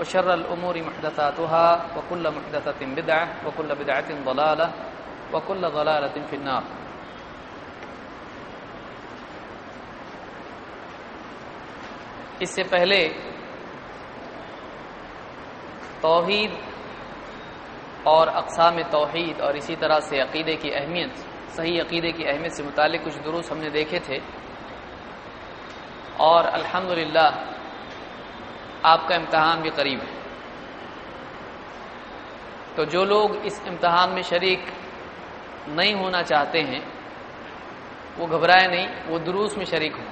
وشر الأمور محدثاتها وكل محدثة بدعة وكل بدعة ضلالة وكل ضلالة في النار. اس سے پہلے توحید اور اقسام توحید اور اسی طرح سے عقیدے کی اہمیت، صحیح عقیدے کی اہمیت سے متعلق کچھ دروس ہم نے دیکھے تھے اور الحمد آپ کا امتحان بھی قریب ہے۔ تو جو لوگ اس امتحان میں شریک نہیں ہونا چاہتے ہیں، وہ گھبرائے نہیں، وہ دروس میں شریک ہوں۔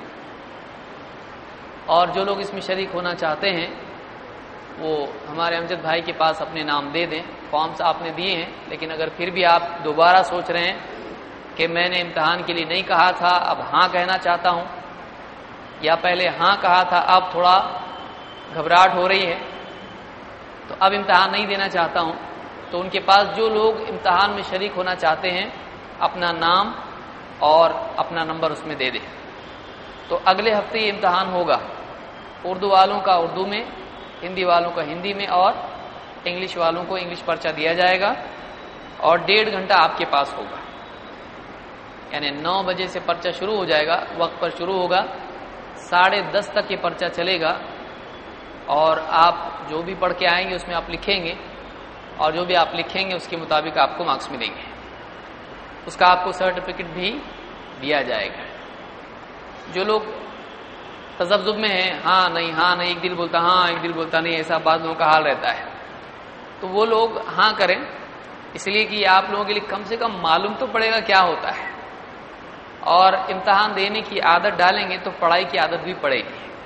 اور جو لوگ اس میں شریک ہونا چاہتے ہیں، وہ ہمارے امجد بھائی کے پاس اپنے نام دے دیں۔ فارمس آپ نے دیے ہیں، لیکن اگر پھر بھی آپ دوبارہ سوچ رہے ہیں کہ میں نے امتحان کے لیے نہیں کہا تھا، اب ہاں کہنا چاہتا ہوں، یا پہلے ہاں کہا تھا، اب تھوڑا گھبراہٹ ہو رہی ہے، تو اب امتحان نہیں دینا چاہتا ہوں۔ تو ان کے پاس جو لوگ امتحان میں شریک ہونا چاہتے ہیں، اپنا نام اور اپنا نمبر اس میں دے دیں۔ تو اگلے ہفتے یہ امتحان ہوگا، اردو والوں کا اردو میں، ہندی والوں کا ہندی میں اور انگلش والوں کو انگلش پرچہ دیا جائے گا اور ڈیڑھ گھنٹہ آپ کے پاس ہوگا۔ یعنی نو بجے سے پرچہ شروع ہو جائے گا، وقت پر شروع ہوگا، ساڑھے دس تک یہ پرچہ چلے گا۔ اور آپ جو بھی پڑھ کے آئیں گے، اس میں آپ لکھیں گے، اور جو بھی آپ لکھیں گے، اس کے مطابق آپ کو مارکس ملیں گے۔ اس کا آپ کو سرٹیفکیٹ بھی دیا جائے گا۔ جو لوگ تجبزب میں ہیں ہاں نہیں ہاں نہیں، ایک دل بولتا ہاں ایک دل بولتا نہیں، ایسا بعض لوگوں کا حال رہتا ہے۔ تو وہ لوگ ہاں کریں، اس لیے کہ آپ لوگوں کے لیے کم سے کم معلوم تو پڑے گا کیا ہوتا ہے۔ اور امتحان دینے کی عادت ڈالیں گے تو پڑھائی کی عادت بھی پڑے گی۔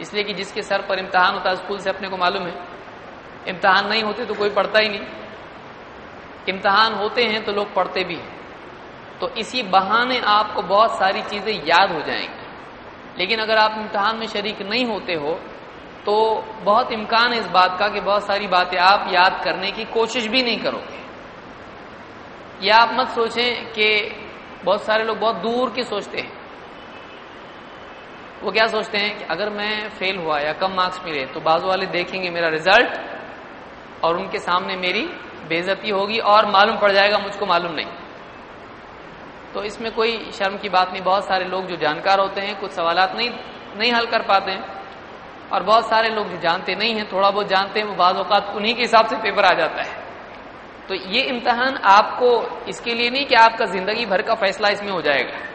اس لیے کہ جس کے سر پر امتحان ہوتا ہے، اسکول سے اپنے کو معلوم ہے۔ امتحان نہیں ہوتے تو کوئی پڑھتا ہی نہیں۔ امتحان ہوتے ہیں تو لوگ پڑھتے بھی ہیں۔ تو اسی بہانے آپ کو بہت ساری چیزیں یاد ہو جائیں گی۔ لیکن اگر آپ امتحان میں شریک نہیں ہوتے ہو، تو بہت امکان ہے اس بات کا کہ بہت ساری باتیں آپ یاد کرنے کی کوشش بھی نہیں کرو گے۔ یا آپ مت سوچیں کہ بہت سارے لوگ بہت دور کے سوچتے ہیں۔ وہ کیا سوچتے ہیں کہ اگر میں فیل ہوا یا کم مارکس ملے تو بازو والے دیکھیں گے میرا ریزلٹ اور ان کے سامنے میری بےزتی ہوگی اور معلوم پڑ جائے گا، مجھ کو معلوم نہیں۔ تو اس میں کوئی شرم کی بات نہیں، بہت سارے لوگ جو جانکار ہوتے ہیں، کچھ سوالات نہیں نہیں حل کر پاتے ہیں۔ اور بہت سارے لوگ جو جانتے نہیں ہیں، تھوڑا بہت جانتے ہیں، وہ بعض اوقات انہیں کے حساب سے پیپر آ جاتا ہے۔ تو یہ امتحان آپ کو اس کے لیے نہیں کہ آپ کا زندگی بھر کا فیصلہ اس میں ہو جائے گا۔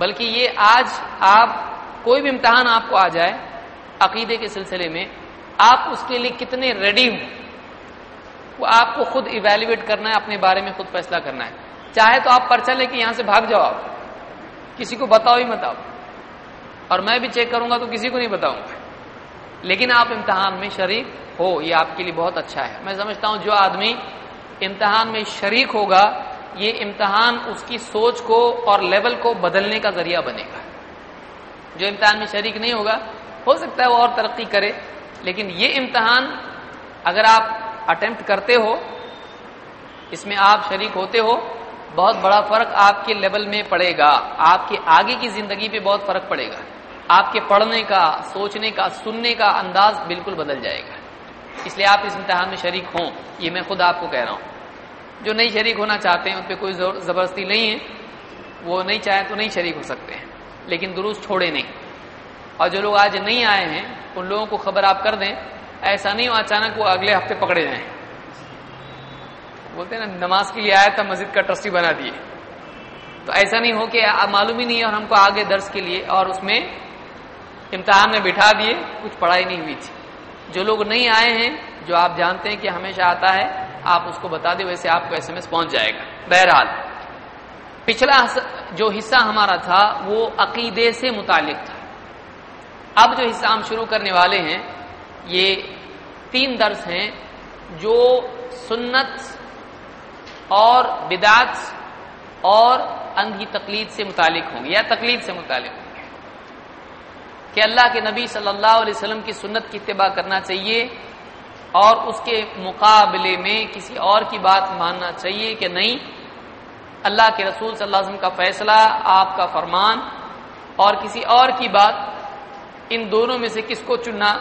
بلکہ یہ آج آپ، کوئی بھی امتحان آپ کو آ جائے عقیدے کے سلسلے میں، آپ اس کے لیے کتنے ریڈی ہوں؟ وہ آپ کو خود ایویلویٹ کرنا ہے، اپنے بارے میں خود فیصلہ کرنا ہے۔ چاہے تو آپ پرچہ لے کے یہاں سے بھاگ جاؤ آپ۔ کسی کو بتاؤ ہی بتاؤ اور میں بھی چیک کروں گا تو کسی کو نہیں بتاؤں گا۔ لیکن آپ امتحان میں شریک ہو، یہ آپ کے لیے بہت اچھا ہے۔ میں سمجھتا ہوں جو آدمی امتحان میں شریک ہوگا یہ امتحان اس کی سوچ کو اور لیول کو بدلنے کا ذریعہ بنے گا۔ جو امتحان میں شریک نہیں ہوگا، ہو سکتا ہے وہ اور ترقی کرے، لیکن یہ امتحان اگر آپ اٹمپٹ کرتے ہو، اس میں آپ شریک ہوتے ہو، بہت بڑا فرق آپ کے لیول میں پڑے گا۔ آپ کے آگے کی زندگی پہ بہت فرق پڑے گا۔ آپ کے پڑھنے کا، سوچنے کا، سننے کا انداز بالکل بدل جائے گا۔ اس لیے آپ اس امتحان میں شریک ہوں، یہ میں خود آپ کو کہہ رہا ہوں۔ جو نہیں شریک ہونا چاہتے ہیں ان پہ کوئی زبردستی نہیں ہے۔ وہ نہیں چاہیں تو نہیں شریک ہو سکتے ہیں۔ لیکن درست چھوڑے نہیں۔ اور جو لوگ آج نہیں آئے ہیں، ان لوگوں کو خبر آپ کر دیں۔ ایسا نہیں ہو اچانک وہ اگلے ہفتے پکڑے جائیں۔ بولتے ہیں نا، نماز کے لیے آیا تھا، مسجد کا ٹرسٹی بنا دیے۔ تو ایسا نہیں ہو کہ معلوم ہی نہیں ہے اور ہم کو آگے درس کے لیے اور اس میں امتحان میں بٹھا دیے، کچھ پڑھائی نہیں ہوئی تھی۔ جو لوگ نہیں آئے ہیں جو آپ جانتے ہیں کہ ہمیشہ آتا ہے، آپ اس کو بتا دیں، ویسے آپ کو ایس ایم ایس پہنچ جائے گا۔ بہرحال، پچھلا جو حصہ ہمارا تھا، وہ عقیدے سے متعلق تھا۔ اب جو حصہ ہم شروع کرنے والے ہیں، یہ تین درس ہیں جو سنت اور بدعت اور انگھی تقلید سے متعلق ہوں گے، یا تقلید سے متعلق ہوں گے۔ کہ اللہ کے نبی صلی اللہ علیہ وسلم کی سنت کی اتباع کرنا چاہیے اور اس کے مقابلے میں کسی اور کی بات ماننا چاہیے کہ نہیں؟ اللہ کے رسول صلی اللہ علیہ وسلم کا فیصلہ، آپ کا فرمان اور کسی اور کی بات ان دونوں میں سے کس کو چننا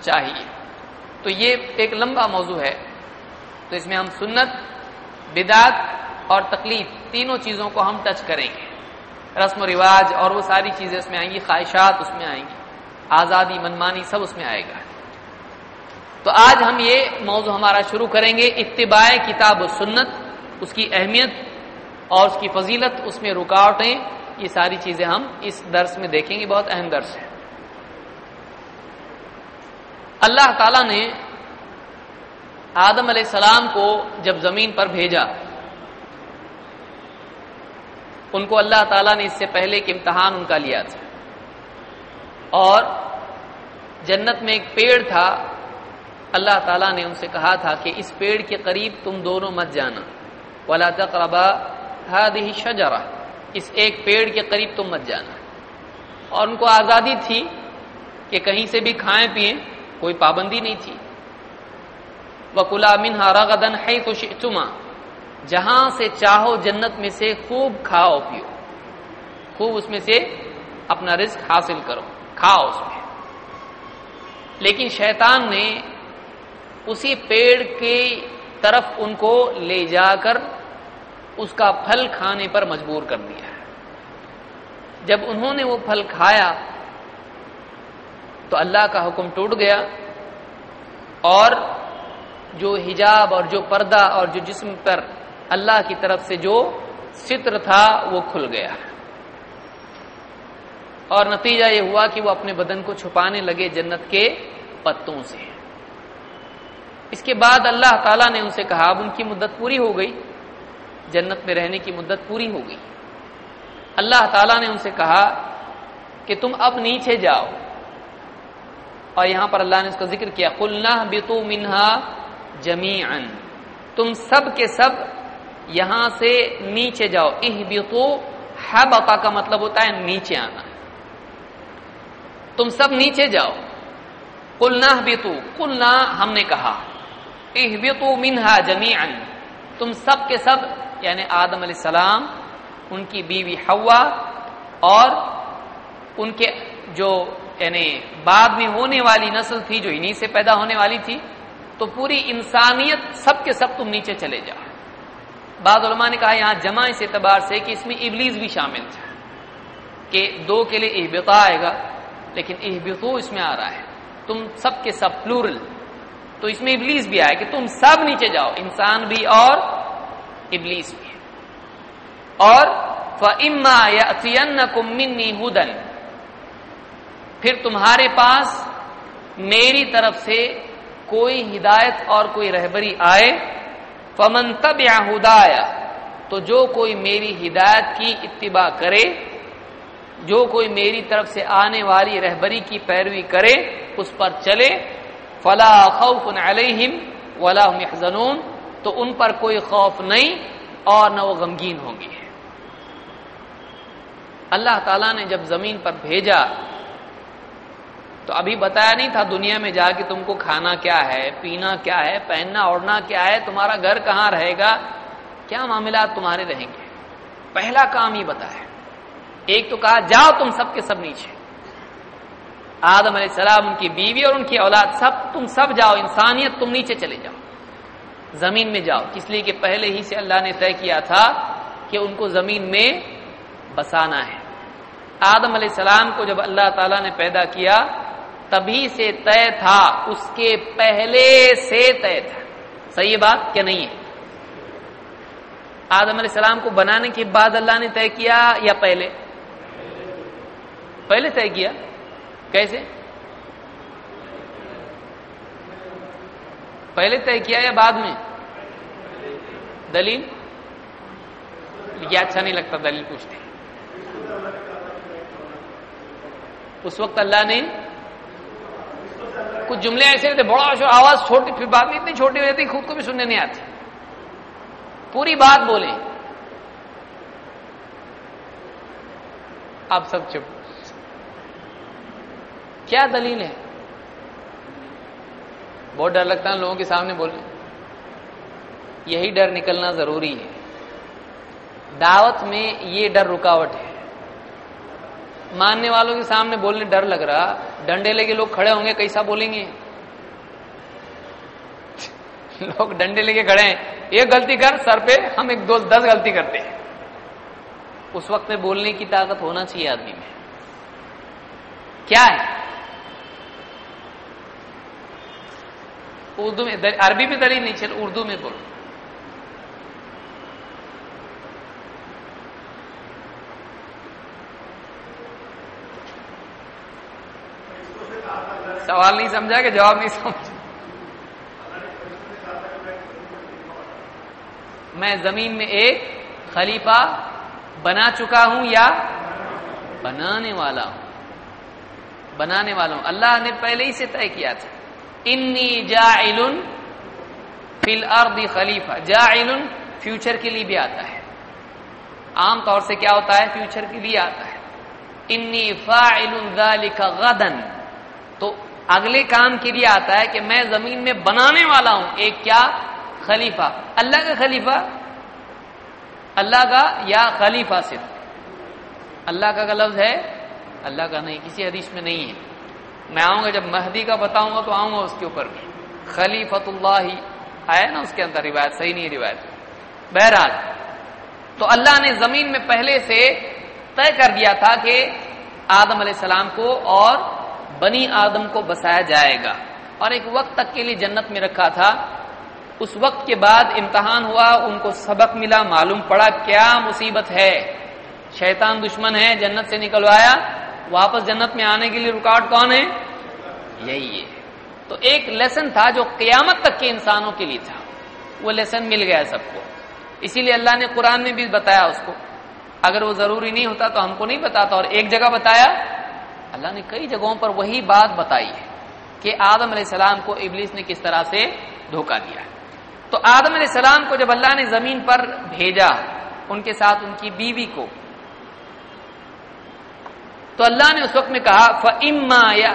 چاہیے؟ تو یہ ایک لمبا موضوع ہے۔ تو اس میں ہم سنت، بدعت اور تکلیف تینوں چیزوں کو ہم ٹچ کریں گے۔ رسم و رواج اور وہ ساری چیزیں اس میں آئیں گی، خواہشات اس میں آئیں گی۔ آزادی، منمانی سب اس میں آئے گا۔ تو آج ہم یہ موضوع ہمارا شروع کریں گے، اتباع کتاب و سنت، اس کی اہمیت اور اس کی فضیلت، اس میں رکاوٹیں، یہ ساری چیزیں ہم اس درس میں دیکھیں گے، بہت اہم درس ہے۔ اللہ تعالی نے آدم علیہ السلام کو جب زمین پر بھیجا، ان کو اللہ تعالیٰ نے اس سے پہلے ایک امتحان ان کا لیا تھا۔ اور جنت میں ایک پیڑ تھا اللہ تعالیٰ نے ان سے کہا تھا کہ اس پیڑ کے قریب تم دونوں مت جانا۔ ولا تقربا هذه شجرہ اس ایک پیڑ کے قریب تم مت جانا۔ اور ان کو آزادی تھی کہ کہیں سے بھی کھائیں پیئیں کوئی پابندی نہیں تھی۔ وکلا منہا رغدن ہے خوش جہاں سے چاہو جنت میں سے خوب کھاؤ پیو۔ خوب اس میں سے اپنا رزق حاصل کرو۔ کھاؤ اس میں۔ لیکن شیطان نے اسی پیڑ کی طرف ان کو لے جا کر اس کا پھل کھانے پر مجبور کر دیا جب انہوں نے وہ پھل کھایا تو اللہ کا حکم ٹوٹ گیا اور جو حجاب اور جو پردہ اور جو جسم پر اللہ کی طرف سے جو ستر تھا وہ کھل گیا۔ اور نتیجہ یہ ہوا کہ وہ اپنے بدن کو چھپانے لگے جنت کے پتوں سے۔ اس کے بعد اللہ تعالیٰ نے ان سے کہا، اب ان کی مدت پوری ہو گئی، جنت میں رہنے کی مدت پوری ہو گئی۔ اللہ تعالیٰ نے ان سے کہا کہ تم اب نیچے جاؤ۔ اور یہاں پر اللہ نے اس کا ذکر کیا کلنا بتو منہا جمی تم سب کے سب یہاں سے نیچے جاؤ۔ اہ بتو ہے کا مطلب ہوتا ہے نیچے آنا۔ تم سب نیچے جاؤ۔ کلنا بتو کلنا ہم نے کہا۔ اہ منہا جمی تم سب کے سب یعنی آدم علیہ السلام، ان کی بیوی ہوا اور ان کے جو یعنی بعد میں ہونے والی نسل تھی، جو انہی سے پیدا ہونے والی تھی، تو پوری انسانیت سب کے سب تم نیچے چلے جاؤ۔ بعض علماء نے کہا یہاں جمع اس اعتبار سے کہ اس میں ابلیس بھی شامل تھا، کہ دو کے لیے احبتا آئے گا، لیکن احبتو اس میں آ رہا ہے۔ تم سب کے سب پلورل تو اس میں ابلیس بھی آئے کہ تم سب نیچے جاؤ، انسان بھی اور ابلیس بھی۔ اور فَإِمَّا يَأْتِيَنَّكُم مِّنِّي هُدًى۔ پھر تمہارے پاس میری طرف سے کوئی ہدایت اور کوئی رہبری آئے۔ فمن تب یا ہدایا تو جو کوئی میری ہدایت کی اتباع کرے، جو کوئی میری طرف سے آنے والی رہبری کی پیروی کرے، اس پر چلے۔ فلا خوف علیہم ولا هم يحزنون تو ان پر کوئی خوف نہیں اور نہ وہ غمگین ہوں گے۔ اللہ تعالیٰ نے جب زمین پر بھیجا، تو ابھی بتایا نہیں تھا دنیا میں جا کے تم کو کھانا کیا ہے، پینا کیا ہے، پہننا اوڑھنا کیا ہے، تمہارا گھر کہاں رہے گا؟ کیا معاملات تمہارے رہیں گے؟ پہلا کام ہی بتایا۔ ایک تو کہا، جاؤ تم سب کے سب نیچے۔ آدم علیہ السلام، ان کی بیوی اور ان کی اولاد، سب تم سب جاؤ، انسانیت، تم نیچے چلے جاؤ۔ زمین میں جاؤ۔ اس لیے کہ پہلے ہی سے اللہ نے طے کیا تھا کہ ان کو زمین میں بسانا ہے۔ آدم علیہ السلام کو جب اللہ تعالیٰ نے پیدا کیا، تبھی سے طے تھا، اس کے پہلے سے طے تھا۔ صحیح بات کیا نہیں ہے؟ آدم علیہ السلام کو بنانے کے بعد اللہ نے طے کیا یا پہلے؟ پہلے طے کیا۔ کیسے؟ پہلے طے کیا یا بعد میں؟ دلیل؟ یہ اچھا نہیں لگتا، دلیل پوچھتے اس وقت اللہ نے کچھ جملے ایسے ہوتے بڑا شور آواز چھوٹی، پھر بات بھی اتنی چھوٹی ہو جاتی، خود کو بھی سننے نہیں آتی۔ پوری بات بولیں۔ آپ سب چپ۔ کیا دلیل ہے؟ بہت ڈر لگتا ہے لوگوں کے سامنے بولنے یہی ڈر نکلنا ضروری ہے۔ دعوت میں یہ ڈر رکاوٹ ہے۔ ماننے والوں کے سامنے بولنے ڈر لگ رہا۔ ڈنڈے لے کے لوگ کھڑے ہوں گے، کیسا بولیں گے؟ لوگ ڈنڈے لے کے کھڑے ہیں۔ ایک غلطی کر، سر پہ ہم ایک دو دس غلطی کرتے ہیں۔ اس وقت میں بولنے کی طاقت ہونا چاہیے آدمی میں۔ کیا ہے؟ اردو میں عربی میں دلیل نہیں، چل اردو میں بولو۔ سوال نہیں سمجھا کہ جواب نہیں سمجھا؟ میں زمین میں ایک خلیفہ بنا چکا ہوں یا بنانے والا ہوں؟ بنانے والا ہوں۔ اللہ نے پہلے ہی سے طے کیا تھا۔ انی جا فی الارض خلیفہ جا فیوچر کے لیے بھی آتا ہے. عام طور سے کیا ہوتا ہے؟ فیوچر کے لیے آتا ہے. انی فاعل ذلك غدا. تو اگلے کام کے لیے آتا ہے کہ میں زمین میں بنانے والا ہوں. ایک کیا؟ خلیفہ. اللہ کا خلیفہ؟ اللہ کا یا خلیفہ صرف؟ اللہ کا لفظ ہے؟ اللہ کا نہیں. کسی حدیث میں نہیں ہے. میں آؤں گا، جب مہدی کا بتاؤں گا تو آؤں گا اس کے اوپر بھی۔ خلیفت اللہ ہی آیا نا اس کے اندر روایت، صحیح نہیں روایت۔ بہرحال، تو اللہ نے زمین میں پہلے سے طے کر دیا تھا کہ آدم علیہ السلام کو اور بنی آدم کو بسایا جائے گا۔ اور ایک وقت تک کے لیے جنت میں رکھا تھا۔ اس وقت کے بعد امتحان ہوا، ان کو سبق ملا، معلوم پڑا کیا مصیبت ہے۔ شیطان دشمن ہے، جنت سے نکلوایا۔ واپس جنت میں آنے کے لیے رکاوٹ کون ہے؟ یہی ہے۔ تو ایک لیسن تھا جو قیامت تک کے انسانوں کے لیے تھا۔ وہ لیسن مل گیا سب کو۔ اسی لیے اللہ نے قرآن میں بھی بتایا اس کو۔ اگر وہ ضروری نہیں ہوتا تو ہم کو نہیں بتاتا۔ اور ایک جگہ بتایا، اللہ نے کئی جگہوں پر وہی بات بتائی ہے کہ آدم علیہ السلام کو ابلیس نے کس طرح سے دھوکہ دیا۔ ہے تو آدم علیہ السلام کو جب اللہ نے زمین پر بھیجا، ان کے ساتھ ان کی بیوی کو تو اللہ نے اس وقت میں کہا فما یا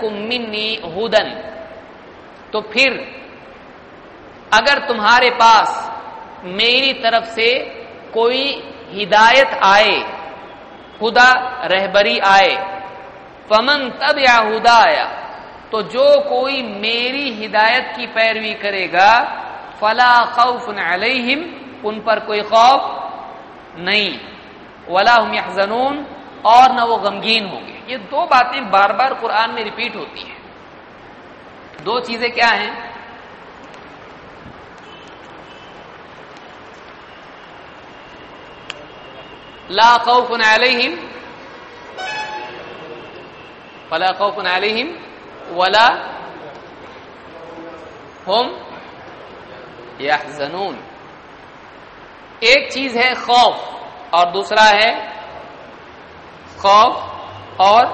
منی ہدن تو پھر اگر تمہارے پاس میری طرف سے کوئی ہدایت آئے، خدا رہبری آئے، فمن تب یا ہدا آیا تو جو کوئی میری ہدایت کی پیروی کرے گا، فلا خوف علیہم ان پر کوئی خوف نہیں۔ ولا هم يحزنون۔ اور نہ وہ غمگین ہوں گے۔ یہ دو باتیں بار بار قرآن میں ریپیٹ ہوتی ہیں۔ دو چیزیں کیا ہیں؟ لا خوف علیہم فلا خوف علیہم ولا هم يحزنون ایک چیز ہے خوف اور دوسرا ہے خوف اور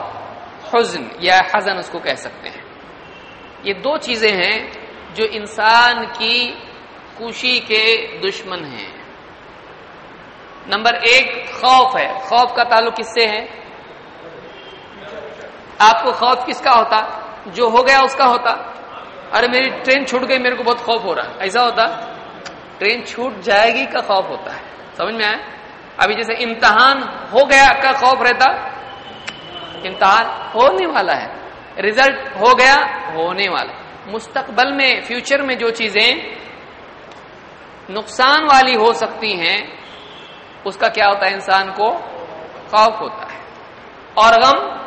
حزن، یا حزن اس کو کہہ سکتے ہیں۔ یہ دو چیزیں ہیں جو انسان کی خوشی کے دشمن ہیں۔ نمبر ایک، خوف ہے۔ خوف کا تعلق کس سے ہے؟ آپ کو خوف کس کا ہوتا؟ جو ہو گیا اس کا ہوتا۔ ارے، میری ٹرین چھوٹ گئی، میرے کو بہت خوف ہو رہا ہے۔ ایسا ہوتا، ٹرین چھوٹ جائے گی کا خوف ہوتا ہے۔ سمجھ میں آئے ابھی جیسے امتحان ہو گیا کا خوف رہتا، امتحان ہونے والا ہے ریزلٹ ہو گیا، ہونے والا۔ مستقبل میں فیوچر میں جو چیزیں نقصان والی ہو سکتی ہیں، اس کا کیا ہوتا ہے؟ انسان کو خوف ہوتا ہے۔ اور غم؟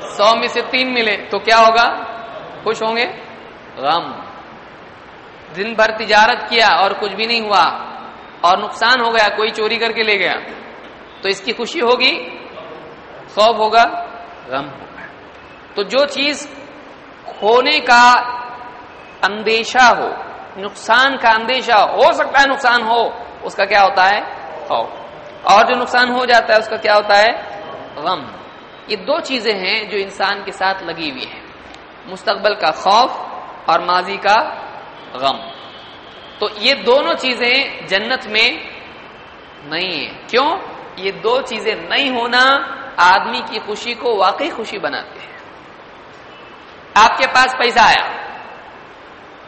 سو میں سے تین ملے تو کیا ہوگا؟ خوش ہوں گے؟ غم۔ دن بھر تجارت کیا اور کچھ بھی نہیں ہوا اور نقصان ہو گیا، کوئی چوری کر کے لے گیا۔ تو اس کی خوشی ہوگی؟ خوف ہوگا، غم ہوگا۔ تو جو چیز کھونے کا اندیشہ ہو، نقصان کا اندیشہ ہو سکتا ہے نقصان ہو، اس کا کیا ہوتا ہے؟ خوف۔ اور جو نقصان ہو جاتا ہے، اس کا کیا ہوتا ہے؟ غم۔ یہ دو چیزیں ہیں جو انسان کے ساتھ لگی ہوئی ہیں۔ مستقبل کا خوف اور ماضی کا غم۔ تو یہ دونوں چیزیں جنت میں نہیں ہیں۔ کیوں؟ یہ دو چیزیں نہیں ہونا آدمی کی خوشی کو واقعی خوشی بناتے ہیں۔ آپ کے پاس پیسہ آیا۔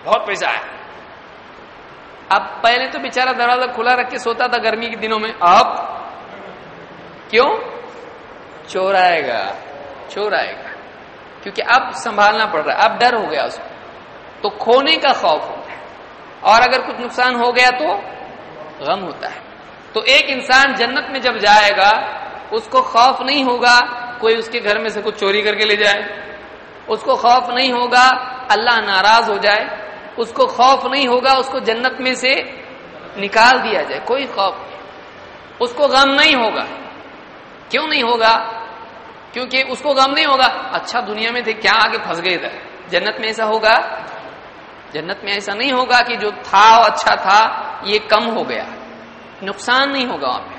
بہت پیسہ آیا۔ اب پہلے تو بےچارا دروازہ کھلا رکھ کے سوتا تھا گرمی کے دنوں میں۔ اب؟ کیوں؟ چور آئے گا۔ چور آئے گا۔ کیونکہ اب سنبھالنا پڑ رہا ہے۔ اب ڈر ہو گیا اس کو۔ تو کھونے کا خوف ہوتا ہے۔ اور اگر کچھ نقصان ہو گیا تو غم ہوتا ہے۔ تو ایک انسان جنت میں جب جائے گا، اس کو خوف نہیں ہوگا کوئی اس کے گھر میں سے کچھ چوری کر کے لے جائے۔ اس کو خوف نہیں ہوگا، اللہ ناراض ہو جائے۔ اس کو خوف نہیں ہوگا، اس کو جنت میں سے نکال دیا جائے۔ کوئی خوف نہیں۔ اس کو غم نہیں ہوگا۔ کیوں نہیں ہوگا؟ کیونکہ اس کو غم نہیں ہوگا۔ اچھا دنیا میں تھے، کیا آگے پھنس گئے ادھر؟ جنت میں ایسا ہوگا؟ جنت میں ایسا نہیں ہوگا کہ جو تھا اچھا تھا، یہ کم ہو گیا۔ نقصان نہیں ہوگا وہاں پہ۔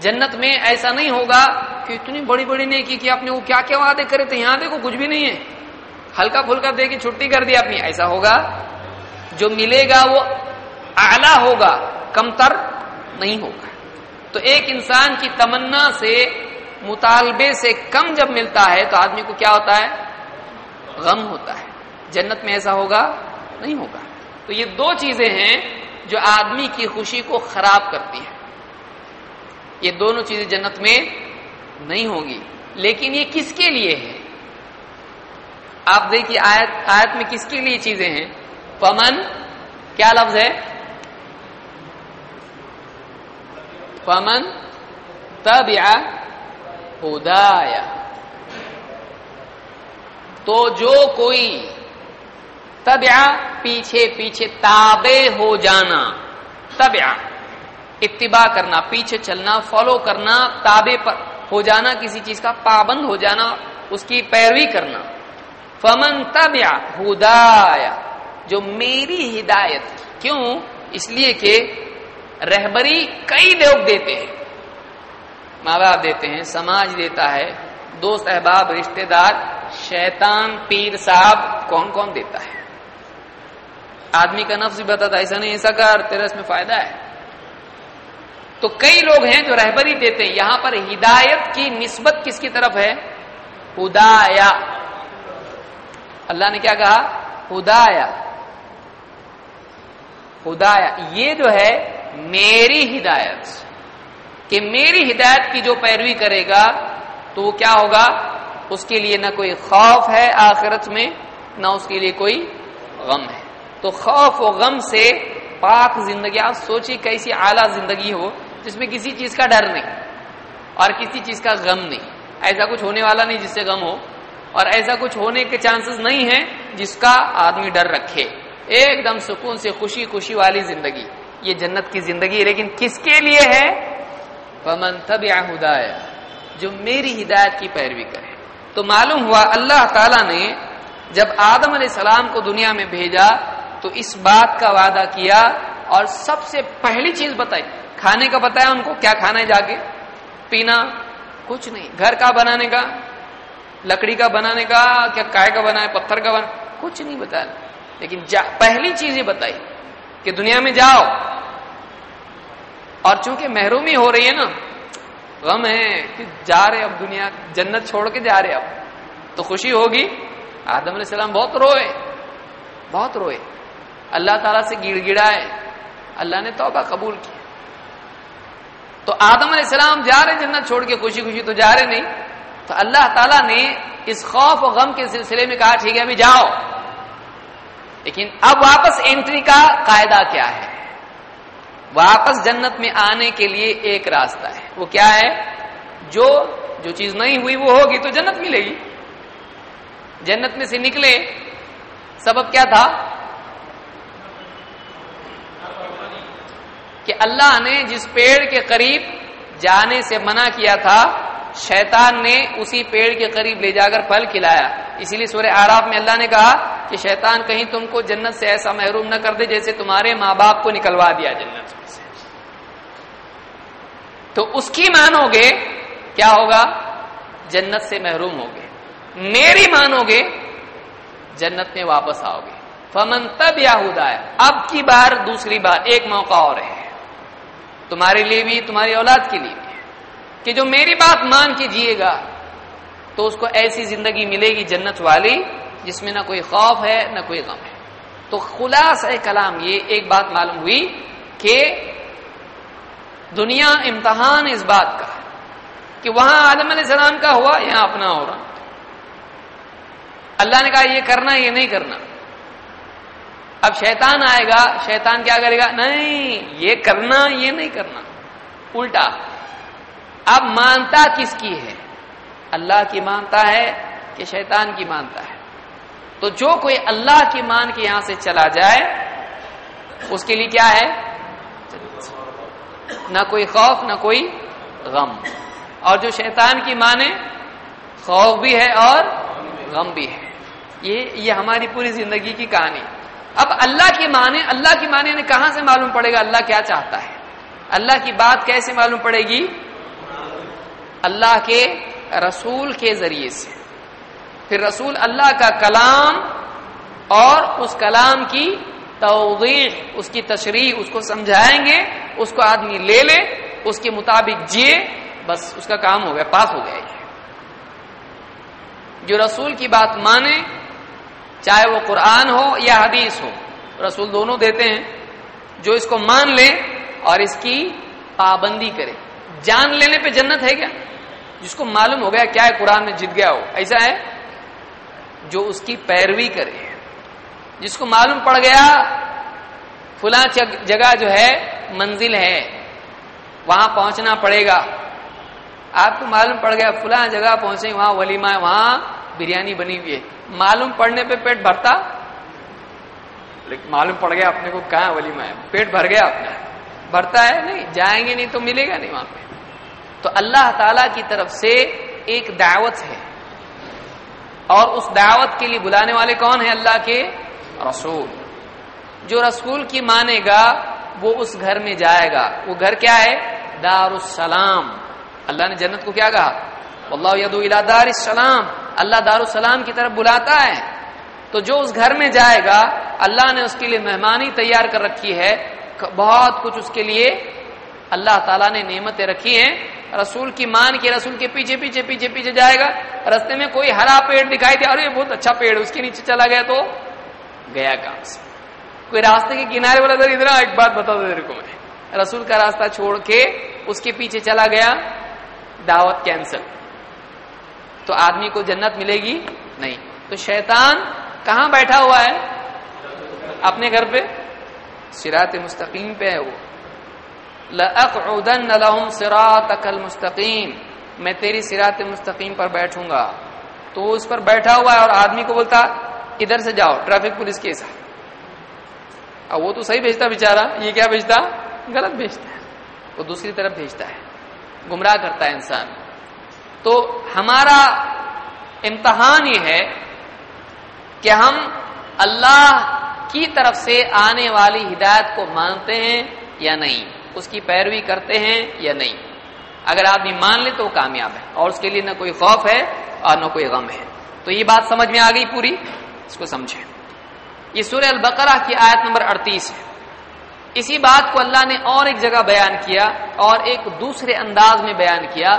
جنت میں ایسا نہیں ہوگا کہ اتنی بڑی بڑی نہیں کی کہ آپ نے، وہ کیا کیا وعدے کرے تھے یہاں دیکھو کچھ بھی نہیں ہے۔ ہلکا پھلکا دے کے چھٹی کر دی اپنی ایسا ہوگا۔ جو ملے گا وہ اعلی ہوگا کم تر نہیں ہوگا۔ تو ایک انسان کی تمنا سے، مطالبے سے کم جب ملتا ہے تو آدمی کو کیا ہوتا ہے؟ غم ہوتا ہے۔ جنت میں ایسا ہوگا؟ نہیں ہوگا۔ تو یہ دو چیزیں ہیں جو آدمی کی خوشی کو خراب کرتی ہیں۔ یہ دونوں چیزیں جنت میں نہیں ہوگی۔ لیکن یہ کس کے لیے ہے آپ دیکھیے آیت آیت میں کس کے لیے چیزیں ہیں؟ پمن کیا لفظ ہے؟ پمن تب یا تو جو کوئی تب پیچھے پیچھے تابے ہو جانا۔ تب اتباع کرنا، پیچھے چلنا فالو کرنا تابے پر ہو جانا، کسی چیز کا پابند ہو جانا، اس کی پیروی کرنا۔ فمن تب ہدایا، جو میری ہدایت، کیوں؟ اس لیے کہ رہبری کئی لوگ دیتے ہیں۔ ماں باپ دیتے ہیں، سماج دیتا ہے، دوست احباب رشتے دار، شیطان، پیر صاحب، کون کون دیتا ہے؟ آدمی کا نفس بھی بتاتا ایسا نہیں، ایسا کر تیرا اس میں فائدہ ہے۔ تو کئی لوگ ہیں جو رہبری دیتے ہیں، یہاں پر ہدایت کی نسبت کس کی طرف ہے؟ ہدایا۔ اللہ نے کیا کہا؟ ہدایا۔ ہدایا۔ یہ جو ہے، میری ہدایت۔ کہ میری ہدایت کی جو پیروی کرے گا، تو وہ کیا ہوگا؟ اس کے لیے نہ کوئی خوف ہے آخرت میں، نہ اس کے لیے کوئی غم ہے۔ تو خوف و غم سے پاک زندگی، آپ سوچیے کیسی اعلیٰ زندگی ہو، جس میں کسی چیز کا ڈر نہیں اور کسی چیز کا غم نہیں۔ ایسا کچھ ہونے والا نہیں جس سے غم ہو۔ اور ایسا کچھ ہونے کے چانسز نہیں ہے جس کا آدمی ڈر رکھے۔ ایک دم سکون سے خوشی خوشی والی زندگی۔ یہ جنت کی زندگی ہے، لیکن کس کے لیے ہے؟ پمن تب ہدایا جو میری ہدایت کی پیروی کرے۔ تو معلوم ہوا اللہ تعالی نے جب آدم علیہ السلام کو دنیا میں بھیجا تو اس بات کا وعدہ کیا اور سب سے پہلی چیز بتائی۔ کھانے کا بتایا ان کو کیا کھانا ہے جا کے؟ پینا۔ کچھ نہیں۔ گھر کا بنانے کا، لکڑی کا بنانے کا، کیا کائے کا بنا ہے پتھر کا بنا کچھ نہیں بتایا۔ لیکن پہلی چیز یہ بتائی کہ دنیا میں جاؤ۔ اور چونکہ محرومی ہو رہی ہے نا، غم ہے کہ جا رہے اب دنیا، جنت چھوڑ کے جا رہے اب۔ تو خوشی ہوگی۔ آدم علیہ السلام بہت روئے۔ بہت روئے۔ اللہ تعالیٰ سے گڑ گڑائے، اللہ نے توبہ قبول کی۔ تو آدم علیہ السلام جا رہے جنت چھوڑ کے، خوشی خوشی تو جا رہے نہیں۔ تو اللہ تعالیٰ نے اس خوف و غم کے سلسلے میں کہا، ٹھیک ہے، ابھی جاؤ۔ لیکن اب واپس انٹری کا قاعدہ کیا ہے؟ واپس جنت میں آنے کے لیے ایک راستہ ہے۔ وہ کیا ہے؟ جو جو چیز نہیں ہوئی، وہ ہوگی تو جنت ملے گی۔ جنت میں سے نکلے۔ سبب کیا تھا؟ اللہ نے جس پیڑ کے قریب جانے سے منع کیا تھا، شیطان نے اسی پیڑ کے قریب لے جا کر پھل کھلایا۔ اسی لیے سورہ آراب میں اللہ نے کہا کہ شیطان کہیں تم کو جنت سے ایسا محروم نہ کر دے جیسے تمہارے ماں باپ کو نکلوا دیا جنت سے۔ تو اس کی مانو گے، کیا ہوگا؟ جنت سے محروم ہوگے میری مانو گے، جنت میں واپس آؤ گے۔ فمن تب یا اب کی بار، دوسری بار، ایک موقع اور ہے۔ تمہارے لیے بھی، تمہاری اولاد کے لیے بھی۔ کہ جو میری بات مان کے جیے گا، تو اس کو ایسی زندگی ملے گی جنت والی، جس میں نہ کوئی خوف ہے، نہ کوئی غم ہے۔ تو خلاص کلام یہ ایک بات معلوم ہوئی کہ دنیا امتحان اس بات کا ہے کہ وہاں عالم علیہ السلام کا ہوا، یہاں اپنا ہو رہا۔ اللہ نے کہا یہ کرنا، یہ نہیں کرنا۔ اب شیطان آئے گا، شیطان کیا کرے گا؟ نہیں، یہ کرنا، یہ نہیں کرنا۔ الٹا۔ اب مانتا کس کی ہے؟ اللہ کی مانتا ہے کہ شیطان کی مانتا ہے۔ تو جو کوئی اللہ کی مان کے یہاں سے چلا جائے، اس کے لیے کیا ہے؟ نہ کوئی خوف، نہ کوئی غم۔ اور جو شیطان کی مانے، خوف بھی ہے اور غم بھی ہے۔ یہ یہ ہماری پوری زندگی کی کہانی۔ اب اللہ کی مانے اللہ کی مانے نے کہاں سے معلوم پڑے گا؟ اللہ کیا چاہتا ہے؟ اللہ کی بات کیسے معلوم پڑے گی؟ اللہ کے رسول کے ذریعے سے۔ پھر رسول اللہ کا کلام اور اس کلام کی توضیح، اس کی تشریح، اس کو سمجھائیں گے، اس کو آدمی لے لے، اس کے مطابق جیے، بس اس کا کام ہو گیا، پاس ہو گیا یہ جو رسول کی بات مانے چاہے وہ قرآن ہو یا حدیث ہو، رسول دونوں دیتے ہیں، جو اس کو مان لے اور اس کی پابندی کرے۔ جان لینے پہ جنت ہے کیا؟ جس کو معلوم ہو گیا کیا ہے، قرآن میں جیت گیا ہو۔ ایسا ہے؟ جو اس کی پیروی کرے۔ جس کو معلوم پڑ گیا، فلاں جگہ جو ہے، منزل ہے، وہاں پہنچنا پڑے گا۔ آپ کو معلوم پڑ گیا، فلاں جگہ پہنچے، وہاں ولیمہ وہاں بریانی بنی ہوئی ہے۔ معلوم پڑنے پہ پیٹ بھرتا؟ لیکن معلوم پڑ گیا اپنے کو کہاں ولیمہ ہے پیٹ بھر گیا اپنا بھرتا ہے؟ نہیں، جائیں گے نہیں تو ملے گا نہیں وہاں پہ۔ تو اللہ تعالی کی طرف سے ایک دعوت ہے۔ اور اس دعوت کے لیے بلانے والے کون ہیں اللہ کے؟ رسول۔ جو رسول کی مانے گا، وہ اس گھر میں جائے گا۔ وہ گھر کیا ہے؟ دار السلام اللہ نے جنت کو کیا کہا؟ اللہ ید دار السلام، اللہ دار السلام کی طرف بلاتا ہے۔ تو جو اس گھر میں جائے گا، اللہ نے اس کے لیے مہمانی تیار کر رکھی ہے۔ بہت کچھ اس کے لیے اللہ تعالیٰ نے نعمتیں رکھی ہیں۔ رسول کی مان کے رسول کے پیچھے پیچھے پیچھے پیچھے جائے گا۔ رستے میں کوئی ہرا پیڑ دکھائی دیا ارے بہت اچھا پیڑ، اس کے نیچے چلا گیا تو گیا کام سے؟ کوئی راستے کے کنارے والا ادھر ایک بات بتا دو کو میں۔ رسول کا راستہ چھوڑ کے اس کے پیچھے چلا گیا، دعوت کینسل۔ تو آدمی کو جنت ملے گی نہیں۔ تو شیطان کہاں بیٹھا ہوا ہے؟ اپنے گھر پہ۔ سرات مستقیم پہ ہے وہ۔ لَأَقْعُدَنَّ لَهُمْ صِرَاطَكَ الْمُسْتَقِيمِ۔ میں تیری سرات مستقیم پر بیٹھوں گا۔ تو اس پر بیٹھا ہوا ہے اور آدمی کو بولتا، ادھر سے جاؤ، ٹریفک پولیس کے ساتھ اب وہ تو صحیح بھیجتا بیچارہ، یہ کیا بھیجتا؟ غلط بھیجتا ہے۔ وہ دوسری طرف بھیجتا ہے۔ گمراہ کرتا ہے انسان۔ تو ہمارا امتحان یہ ہے کہ ہم اللہ کی طرف سے آنے والی ہدایت کو مانتے ہیں یا نہیں؟ اس کی پیروی کرتے ہیں یا نہیں؟ اگر آدمی مان لے تو وہ کامیاب ہے اور اس کے لیے نہ کوئی خوف ہے اور نہ کوئی غم ہے۔ تو یہ بات سمجھ میں آ گئی پوری؟ اس کو سمجھے یہ سورہ البقرہ کی آیت نمبر اڑتیس ہے۔ اسی بات کو اللہ نے اور ایک جگہ بیان کیا اور ایک دوسرے انداز میں بیان کیا۔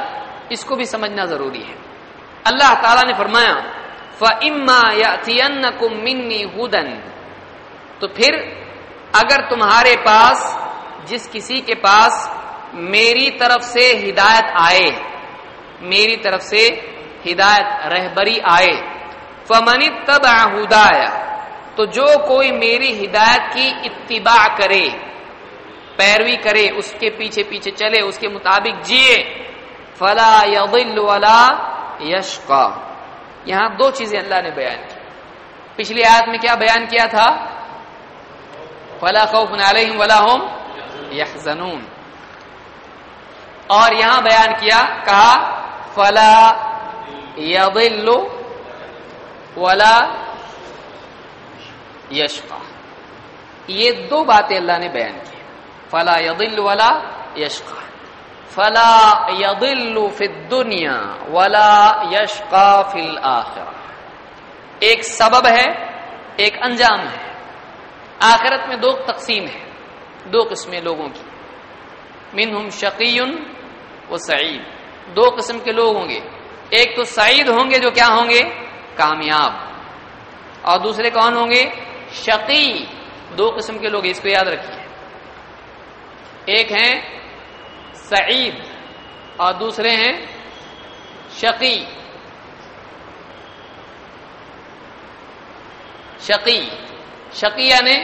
اس کو بھی سمجھنا ضروری ہے۔ اللہ تعالی نے فرمایا فما یا ہدن تو پھر اگر تمہارے پاس، جس کسی کے پاس میری طرف سے ہدایت آئے، میری طرف سے ہدایت رہبری آئے فمنی تب ہدایا تو جو کوئی میری ہدایت کی اتباع کرے، پیروی کرے، اس کے پیچھے پیچھے چلے، اس کے مطابق جیے فلا یضل ولا یشقا یہاں دو چیزیں اللہ نے بیان کی۔ پچھلی آیت میں کیا بیان کیا تھا؟ فلا خوف علیہم ولا هم یحزنون۔ اور یہاں بیان کیا، کہا، فلا یضل ولا یشقا یہ دو باتیں اللہ نے بیان کی۔ فلا یضل ولا یشقا فلا یضل فی الدنیا ولا یشقا فی الاخرہ ایک سبب ہے، ایک انجام ہے۔ آخرت میں دو تقسیم ہے دو قسمیں لوگوں کی۔ منہم شقی و سعید۔ دو قسم کے لوگ ہوں گے۔ ایک تو سعید ہوں گے جو کیا ہوں گے؟ کامیاب۔ اور دوسرے کون ہوں گے؟ شقی۔ دو قسم کے لوگ اس کو یاد رکھیے۔ ایک ہیں سعید اور دوسرے ہیں شقی شقی شقی یعنی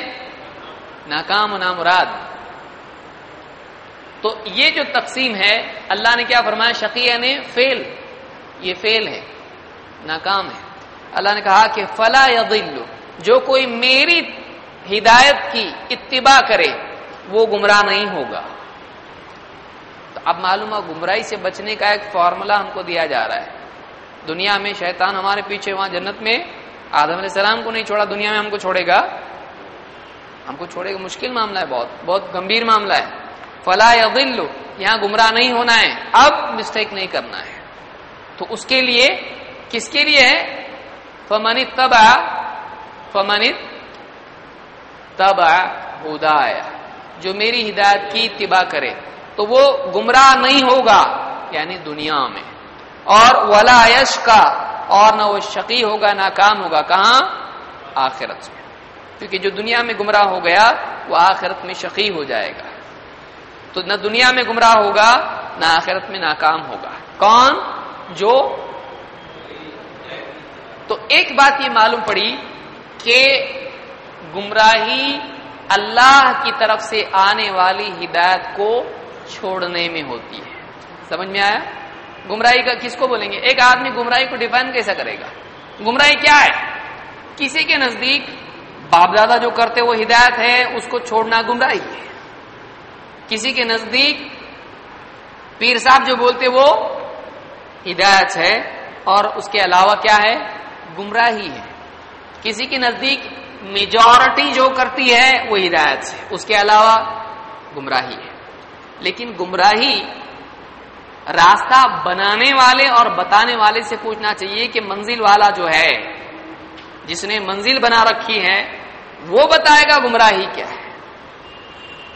ناکام و نامراد تو یہ جو تقسیم ہے اللہ نے کیا فرمایا شقی یعنی فیل یہ فیل ہے ناکام ہے اللہ نے کہا کہ فلا یضل جو کوئی میری ہدایت کی اتباع کرے وہ گمراہ نہیں ہوگا اب معلوم ہے گمراہی سے بچنے کا ایک فارمولا ہم کو دیا جا رہا ہے۔ دنیا میں شیطان ہمارے پیچھے، وہاں جنت میں آدم علیہ السلام کو نہیں چھوڑا، دنیا میں ہم کو چھوڑے گا۔ ہم کو چھوڑے گا، مشکل معاملہ ہے بہت بہت گمبھیر معاملہ ہے۔ فلا یضل یہاں گمراہ نہیں ہونا ہے۔ اب مسٹیک نہیں کرنا ہے۔ تو اس کے لیے کس کے لیے ہے؟ فمن تبا فمن تبا ہدایا جو میری ہدایت کی اتباع کرے۔ تو وہ گمراہ نہیں ہوگا یعنی دنیا میں۔ اور ولا یش کا اور نہ وہ شقی ہوگا، ناکام ہوگا۔ کہاں؟ آخرت میں۔ کیونکہ جو دنیا میں گمراہ ہو گیا، وہ آخرت میں شقی ہو جائے گا۔ تو نہ دنیا میں گمراہ ہوگا، نہ آخرت میں ناکام ہوگا۔ کون؟ جو۔ تو ایک بات یہ معلوم پڑی کہ گمراہی اللہ کی طرف سے آنے والی ہدایت کو چھوڑنے میں ہوتی ہے۔ سمجھ میں آیا؟ گمراہی کا کس کو بولیں گے؟ ایک آدمی گمراہی کو ڈیفائن کیسا کرے گا؟ گمراہی کیا ہے؟ کسی کے نزدیک باپ دادا جو کرتے وہ ہدایت ہے، اس کو چھوڑنا گمراہی ہے۔ کسی کے نزدیک پیر صاحب جو بولتے وہ ہدایت ہے، اور اس کے علاوہ کیا ہے؟ گمراہی ہے۔ کسی کے نزدیک میجورٹی جو کرتی ہے، وہ ہدایت ہے۔ اس کے علاوہ گمراہی ہے۔ لیکن گمراہی راستہ بنانے والے اور بتانے والے سے پوچھنا چاہیے کہ منزل والا جو ہے، جس نے منزل بنا رکھی ہے، وہ بتائے گا گمراہی کیا ہے۔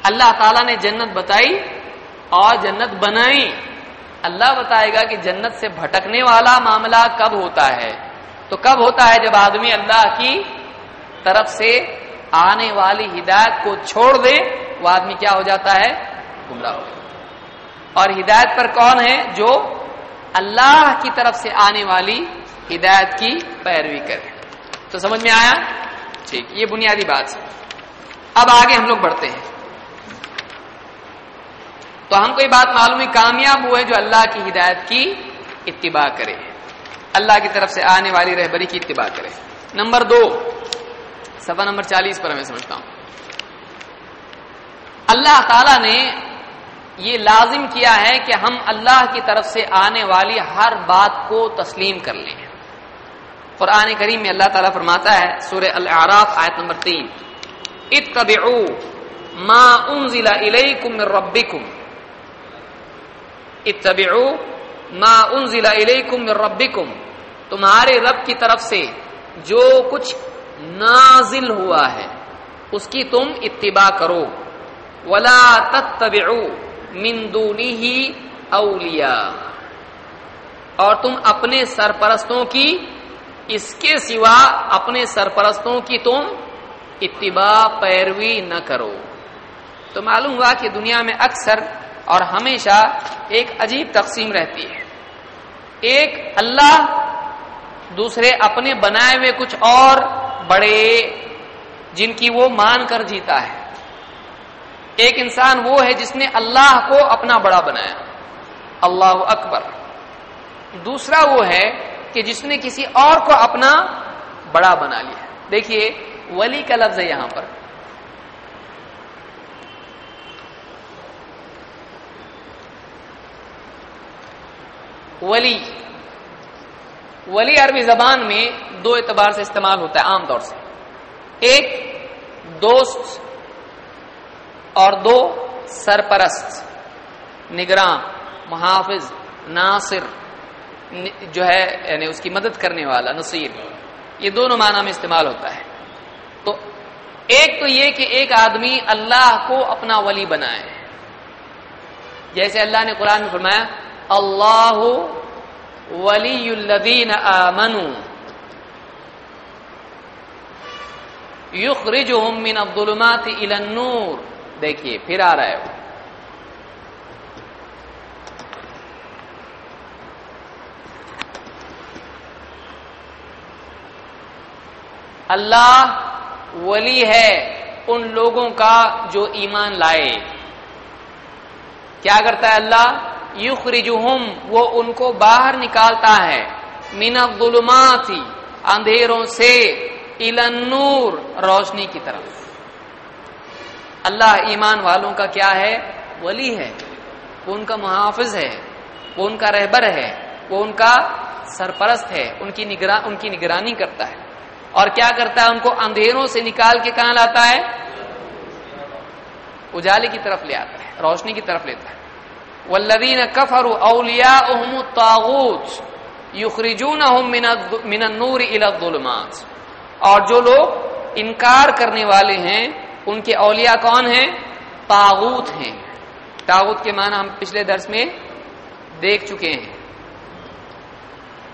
اللہ تعالیٰ نے جنت بتائی اور جنت بنائی۔ اللہ بتائے گا کہ جنت سے بھٹکنے والا معاملہ کب ہوتا ہے۔ تو کب ہوتا ہے جب آدمی اللہ کی طرف سے آنے والی ہدایت کو چھوڑ دے، وہ آدمی کیا ہو جاتا ہے؟ گمراہ ہو اور ہدایت پر کون ہے جو اللہ کی طرف سے آنے والی ہدایت کی پیروی کرے؟ تو سمجھ میں آیا؟ ٹھیک، یہ بنیادی بات ہے۔ اب آگے ہم لوگ بڑھتے ہیں۔ تو ہم کو یہ بات معلوم ہے، کامیاب ہوئے جو اللہ کی ہدایت کی اتباع کرے۔ اللہ کی طرف سے آنے والی رہبری کی اتباع کرے۔ نمبر دو سفا نمبر چالیس پر میں سمجھتا ہوں۔ اللہ تعالی نے یہ لازم کیا ہے کہ ہم اللہ کی طرف سے آنے والی ہر بات کو تسلیم کر لیں۔ قرآن کریم میں اللہ تعالیٰ فرماتا ہے، سورہ العراف آیت نمبر تین۔ اتبعوا ما انزل الیکم من ربکم۔ اتبعوا ما انزل الیکم من ربکم۔ تمہارے رب کی طرف سے جو کچھ نازل ہوا ہے، اس کی تم اتباع کرو۔ ولا تتبعوا من دونه اولیاء۔ اور تم اپنے سرپرستوں کی، اس کے سوا اپنے سرپرستوں کی تم اتباع پیروی نہ کرو۔ تو معلوم ہوا کہ دنیا میں اکثر اور ہمیشہ ایک عجیب تقسیم رہتی ہے۔ ایک اللہ، دوسرے اپنے بنائے ہوئے کچھ اور بڑے، جن کی وہ مان کر جیتا ہے۔ ایک انسان وہ ہے جس نے اللہ کو اپنا بڑا بنایا۔ اللہ اکبر۔ دوسرا وہ ہے کہ جس نے کسی اور کو اپنا بڑا بنا لیا۔ دیکھیے، ولی کا لفظ ہے یہاں پر۔ ولی۔ ولی عربی زبان میں دو اعتبار سے استعمال ہوتا ہے، عام طور سے۔ ایک دوست اور دو سرپرست نگراں محافظ، ناصر جو ہے یعنی اس کی مدد کرنے والا، نصیر۔ یہ دونوں معنی میں استعمال ہوتا ہے۔ تو ایک تو یہ کہ ایک آدمی اللہ کو اپنا ولی بنائے۔ جیسے اللہ نے قرآن میں فرمایا، اللہ ولی الذین آمنوا یخرجہم من الظلمات الى النور دیکھیے، پھر آ رہا ہے۔ اللہ ولی ہے ان لوگوں کا جو ایمان لائے۔ کیا کرتا ہے اللہ؟ یخرجہم، وہ ان کو باہر نکالتا ہے۔ من الظلمات، اندھیروں سے النور، روشنی کی طرف۔ اللہ ایمان والوں کا کیا ہے؟ ولی ہے۔ وہ ان کا محافظ ہے۔ وہ ان کا رہبر ہے۔ وہ ان کا سرپرست ہے۔ ان کی نگران ان کی نگرانی کرتا ہے۔ اور کیا کرتا ہے؟ ان کو اندھیروں سے نکال کے کہاں لاتا ہے؟ اجالے کی طرف لے آتا ہے، روشنی کی طرف لیتا ہے۔ والذین کفروا اولیاءهم الطاغوت یخرجونهم من النور الى الظلمات۔ اور جو لوگ انکار کرنے والے ہیں ان کے اولیاء کون ہیں؟ تاغوت ہیں۔ تاغوت کے معنی ہم پچھلے درس میں دیکھ چکے ہیں۔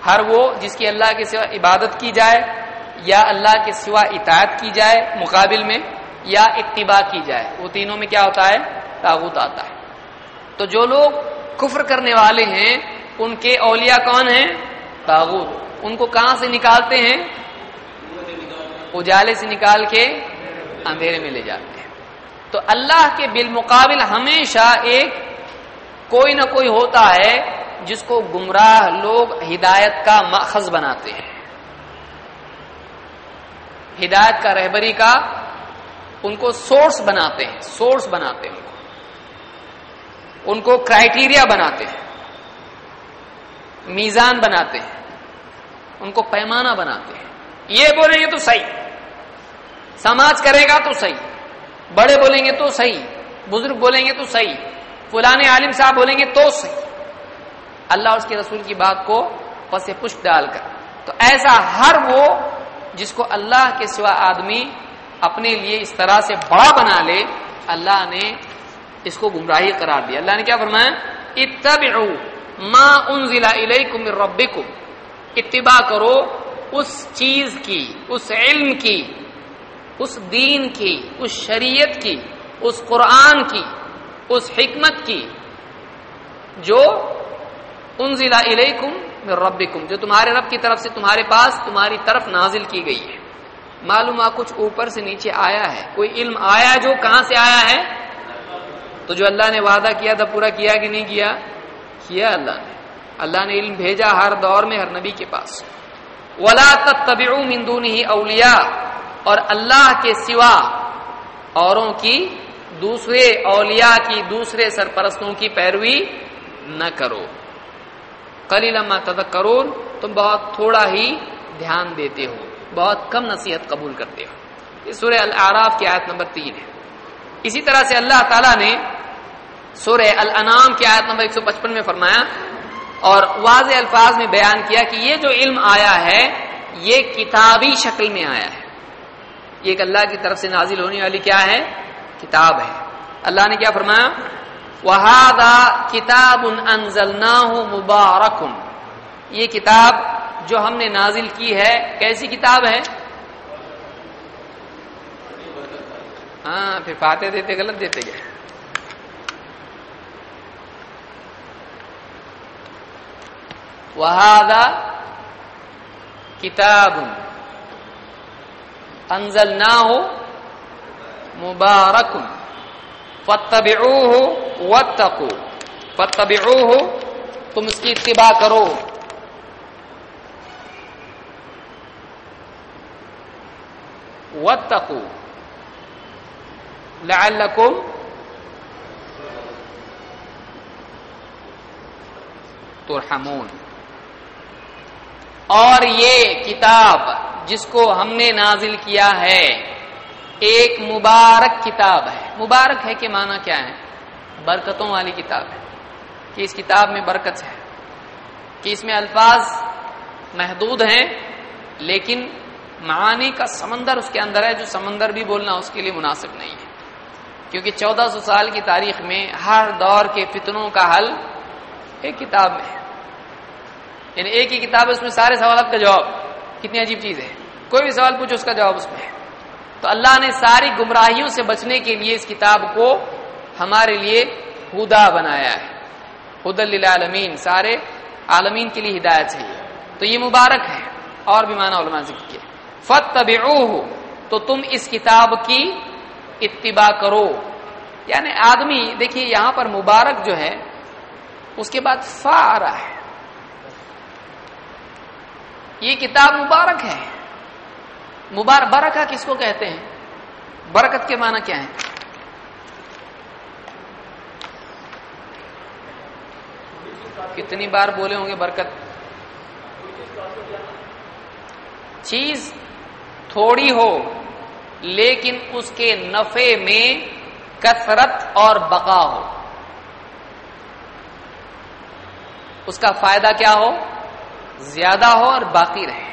ہر وہ جس کی اللہ کے سوا عبادت کی جائے یا اللہ کے سوا اطاعت کی جائے مقابل میں یا اتباع کی جائے، وہ تینوں میں کیا ہوتا ہے؟ تاغوت آتا ہے۔ تو جو لوگ کفر کرنے والے ہیں، ان کے اولیاء کون ہیں؟ تاغوت ان کو کہاں سے نکالتے ہیں؟ اجالے سے نکال کے اندھیرے میں لے جاتے ہیں۔ تو اللہ کے بالمقابل ہمیشہ ایک کوئی نہ کوئی ہوتا ہے جس کو گمراہ لوگ ہدایت کا ماخذ بناتے ہیں۔ ہدایت کا رہبری کا ان کو سورس بناتے ہیں سورس بناتے ہیں۔ ان کو کرائٹیریا بناتے ہیں۔ میزان بناتے ہیں۔ ان کو پیمانہ بناتے ہیں۔ یہ بولیں گے تو صحیح۔ سماج کرے گا تو صحیح۔ بڑے بولیں گے تو صحیح، بزرگ بولیں گے تو صحیح، فلانے عالم صاحب بولیں گے تو صحیح۔ اللہ اس کے رسول کی بات کو پس پشپ ڈال کر۔ تو ایسا ہر وہ جس کو اللہ کے سوا آدمی اپنے لیے اس طرح سے بڑا بنا لے، اللہ نے اس کو گمراہی قرار دیا۔ اللہ نے کیا فرمایا؟ اتبعوا ما انزل الیکم من ربکم۔ اتباع کرو اس چیز کی، اس علم کی اس دین کی، اس شریعت کی، اس قرآن کی، اس حکمت کی، جو انزل الیکم من ربکم، جو تمہارے رب کی طرف سے تمہارے پاس، تمہاری طرف نازل کی گئی ہے۔ معلوم کچھ اوپر سے نیچے آیا ہے۔ کوئی علم آیا جو کہاں سے آیا ہے؟ تو جو اللہ نے وعدہ کیا تھا، پورا کیا کہ نہیں کیا؟ کیا اللہ نے؟ اللہ نے علم بھیجا ہر دور میں، ہر نبی کے پاس۔ ولا تتبعوا من دونه اولیاء اور اللہ کے سوا اوروں کی دوسرے اولیاء کی دوسرے سرپرستوں کی پیروی نہ کرو۔ قلیلا ما تذکرون، تم بہت تھوڑا ہی دھیان دیتے ہو، بہت کم نصیحت قبول کرتے ہو۔ یہ سورہ الاعراف کی آیت نمبر تین ہے۔ اسی طرح سے اللہ تعالیٰ نے سورہ الانام کی آیت نمبر 155 میں فرمایا اور واضح الفاظ میں بیان کیا کہ یہ جو علم آیا ہے، یہ کتابی شکل میں آیا ہے۔ یہ ایک اللہ کی طرف سے نازل ہونے والی کیا ہے؟ کتاب ہے۔ اللہ نے کیا فرمایا؟ وہادا کتاب مبارک یہ کتاب جو ہم نے نازل کی ہے، کیسی کتاب ہے؟ ہاں پھر پاتے دیتے غلط دیتے گئے وہادا کتاب انزل نہ ہو مبارک. فتبعوه واتقوا فتبعوه تم اس کی اتباع کرو. واتقوا لعلکم ترحمون. اور یہ کتاب جس کو ہم نے نازل کیا ہے، ایک مبارک کتاب ہے۔ مبارک ہے کہ معنی کیا ہے؟ برکتوں والی کتاب ہے۔ کہ اس کتاب میں برکت ہے۔ کہ اس میں الفاظ محدود ہیں، لیکن معانی کا سمندر اس کے اندر ہے، جو سمندر بھی بولنا اس کے لیے مناسب نہیں ہے۔ کیونکہ چودہ سو سال کی تاریخ میں ہر دور کے فتنوں کا حل ایک کتاب میں ہے۔ یعنی ایک ہی کتاب ہے، اس میں سارے سوالات کا جواب۔ کتنی عجیب چیز ہے۔ کوئی بھی سوال پوچھو، اس کا جواب اس میں ہے۔ تو اللہ نے ساری گمراہیوں سے بچنے کے لیے اس کتاب کو ہمارے لیے ہدا بنایا ہے۔ خد للعالمین، سارے عالمین کے لیے ہدایت چاہیے تو یہ مبارک ہے۔ اور بھی مانا علماء ذکر کیا فت تو تم اس کتاب کی اتباع کرو۔ یعنی آدمی، دیکھیے یہاں پر مبارک جو ہے، اس کے بعد فا آ رہا ہے۔ یہ کتاب مبارک ہے۔ مبارک برکہ کس کو کہتے ہیں؟ برکت کے معنی کیا ہے کتنی بار بولے ہوں گے برکت؟ چیز تھوڑی ہو، لیکن اس کے نفے میں کثرت اور بقا ہو۔ اس کا فائدہ کیا ہو؟ زیادہ ہو اور باقی رہے۔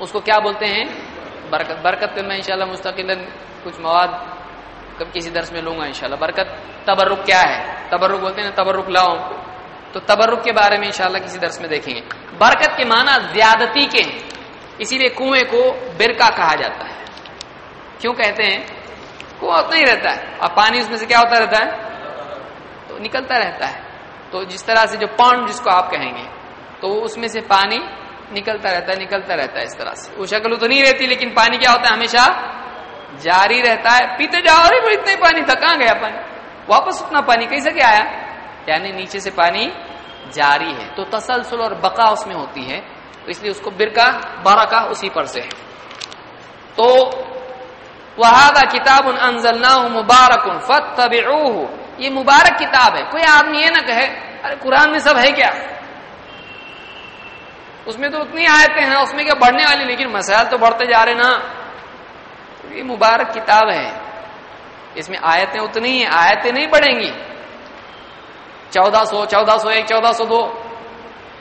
اس کو کیا بولتے ہیں؟ برکت۔ برکت پہ میں انشاءاللہ مستقل کچھ مواد کب کسی درس میں لوں گا انشاءاللہ۔ برکت تبرک کیا ہے؟ تبرک بولتے ہیں نا، تبرک لاؤ تو تبرک کے بارے میں انشاءاللہ کسی درس میں دیکھیں گے۔ برکت کے معنی زیادتی کے۔ ہیں اسی لیے کنویں کو برکا کہا جاتا ہے۔ کیوں کہتے ہیں؟ کنواں اتنا ہی رہتا ہے۔ اور پانی اس میں سے کیا ہوتا رہتا ہے؟ تو نکلتا رہتا ہے۔ تو جس طرح سے جو پانڈ جس کو آپ کہیں گے تو اس میں سے پانی نکلتا رہتا ہے، نکلتا رہتا ہے اس طرح سے۔ وہ شکل تو نہیں رہتی، لیکن پانی کیا ہوتا ہے؟ ہمیشہ جاری رہتا ہے۔ پیتے جاؤ رہے اتنا ہی پانی تھا کہاں گیا پانی واپس اتنا پانی کیسے کیا آیا؟ یعنی نیچے سے پانی جاری ہے۔ تو تسلسل اور بقا اس میں ہوتی ہے، تو اس لیے اس کو برکا بارہ اسی پر سے تو وہ کتاب انزلنا مبارک فت یہ مبارک کتاب ہے۔ کوئی آدمی یہ نہ کہے، ارے، قرآن میں سب ہے کیا؟ اس میں تو اتنی آیتیں ہیں، اس میں کیا بڑھنے والی، لیکن مسائل تو بڑھتے جا رہے نا۔ یہ مبارک کتاب ہے۔ اس میں آیتیں اتنی ہیں، آیتیں نہیں بڑھیں گی۔ چودہ سو چودہ سو ایک، چودہ سو دو۔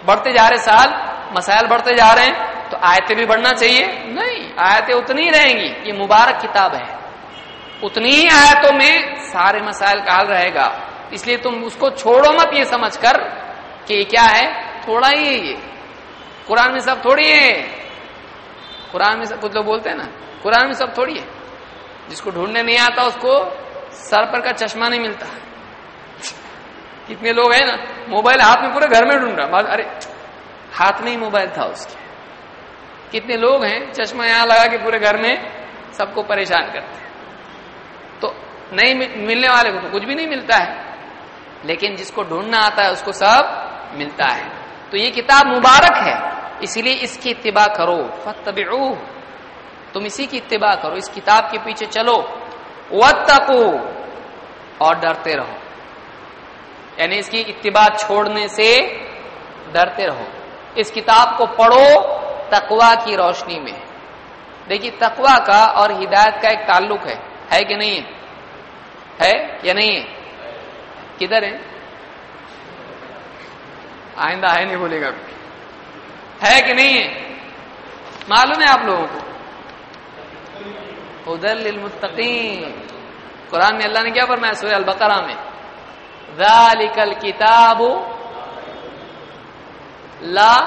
بڑھتے جا رہے سال، مسائل بڑھتے جا رہے ہیں، تو آیتیں بھی بڑھنا چاہیے۔ نہیں، آیتیں اتنی رہیں گی۔ یہ مبارک کتاب ہے۔ اتنی ہی آیتوں میں سارے مسائل کا حل رہے گا۔ اس لیے تم اس کو چھوڑو مت یہ سمجھ کر کہ یہ کیا ہے، تھوڑا ہی ہے یہ۔ قرآن میں سب تھوڑی ہے قرآن میں سب کچھ لوگ بولتے ہیں نا۔ قرآن میں سب تھوڑی ہے جس کو ڈھونڈنے نہیں آتا اس کو سر پر کا چشمہ نہیں ملتا۔ کتنے لوگ ہیں نا، موبائل ہاتھ میں پورے گھر میں ڈھونڈ رہا ارے، ہاتھ میں ہی موبائل تھا اس کے۔ کتنے لوگ ہیں چشمہ یہاں لگا کے پورے گھر میں سب کو پریشان کرتے ہیں۔ تو نہیں ملنے والے کو تو کچھ بھی نہیں ملتا ہے۔ لیکن جس کو ڈھونڈنا آتا ہے اس کو سب ملتا ہے۔ تو یہ کتاب مبارک ہے اسی لیے اس کی اتباع کرو۔ فتبعوه تم اسی کی اتباع کرو، اس کتاب کے پیچھے چلو۔ واتقو اور ڈرتے رہو۔ یعنی اس کی اتباع چھوڑنے سے ڈرتے رہو۔ اس کتاب کو پڑھو تقوا کی روشنی میں۔ دیکھیے تقوا کا اور ہدایت کا ایک تعلق ہے۔ ہے کہ نہیں ہے؟ ہے یا نہیں ہے؟ کدھر ہے آئندہ ہے نہیں بولے گا ہے کہ نہیں ہے؟ معلوم ہے آپ لوگوں کو۔ ادل للمتقین۔ قرآن میں اللہ نے کیا فرمایا سورہ البقرہ میں؟ ذالک الکتاب لا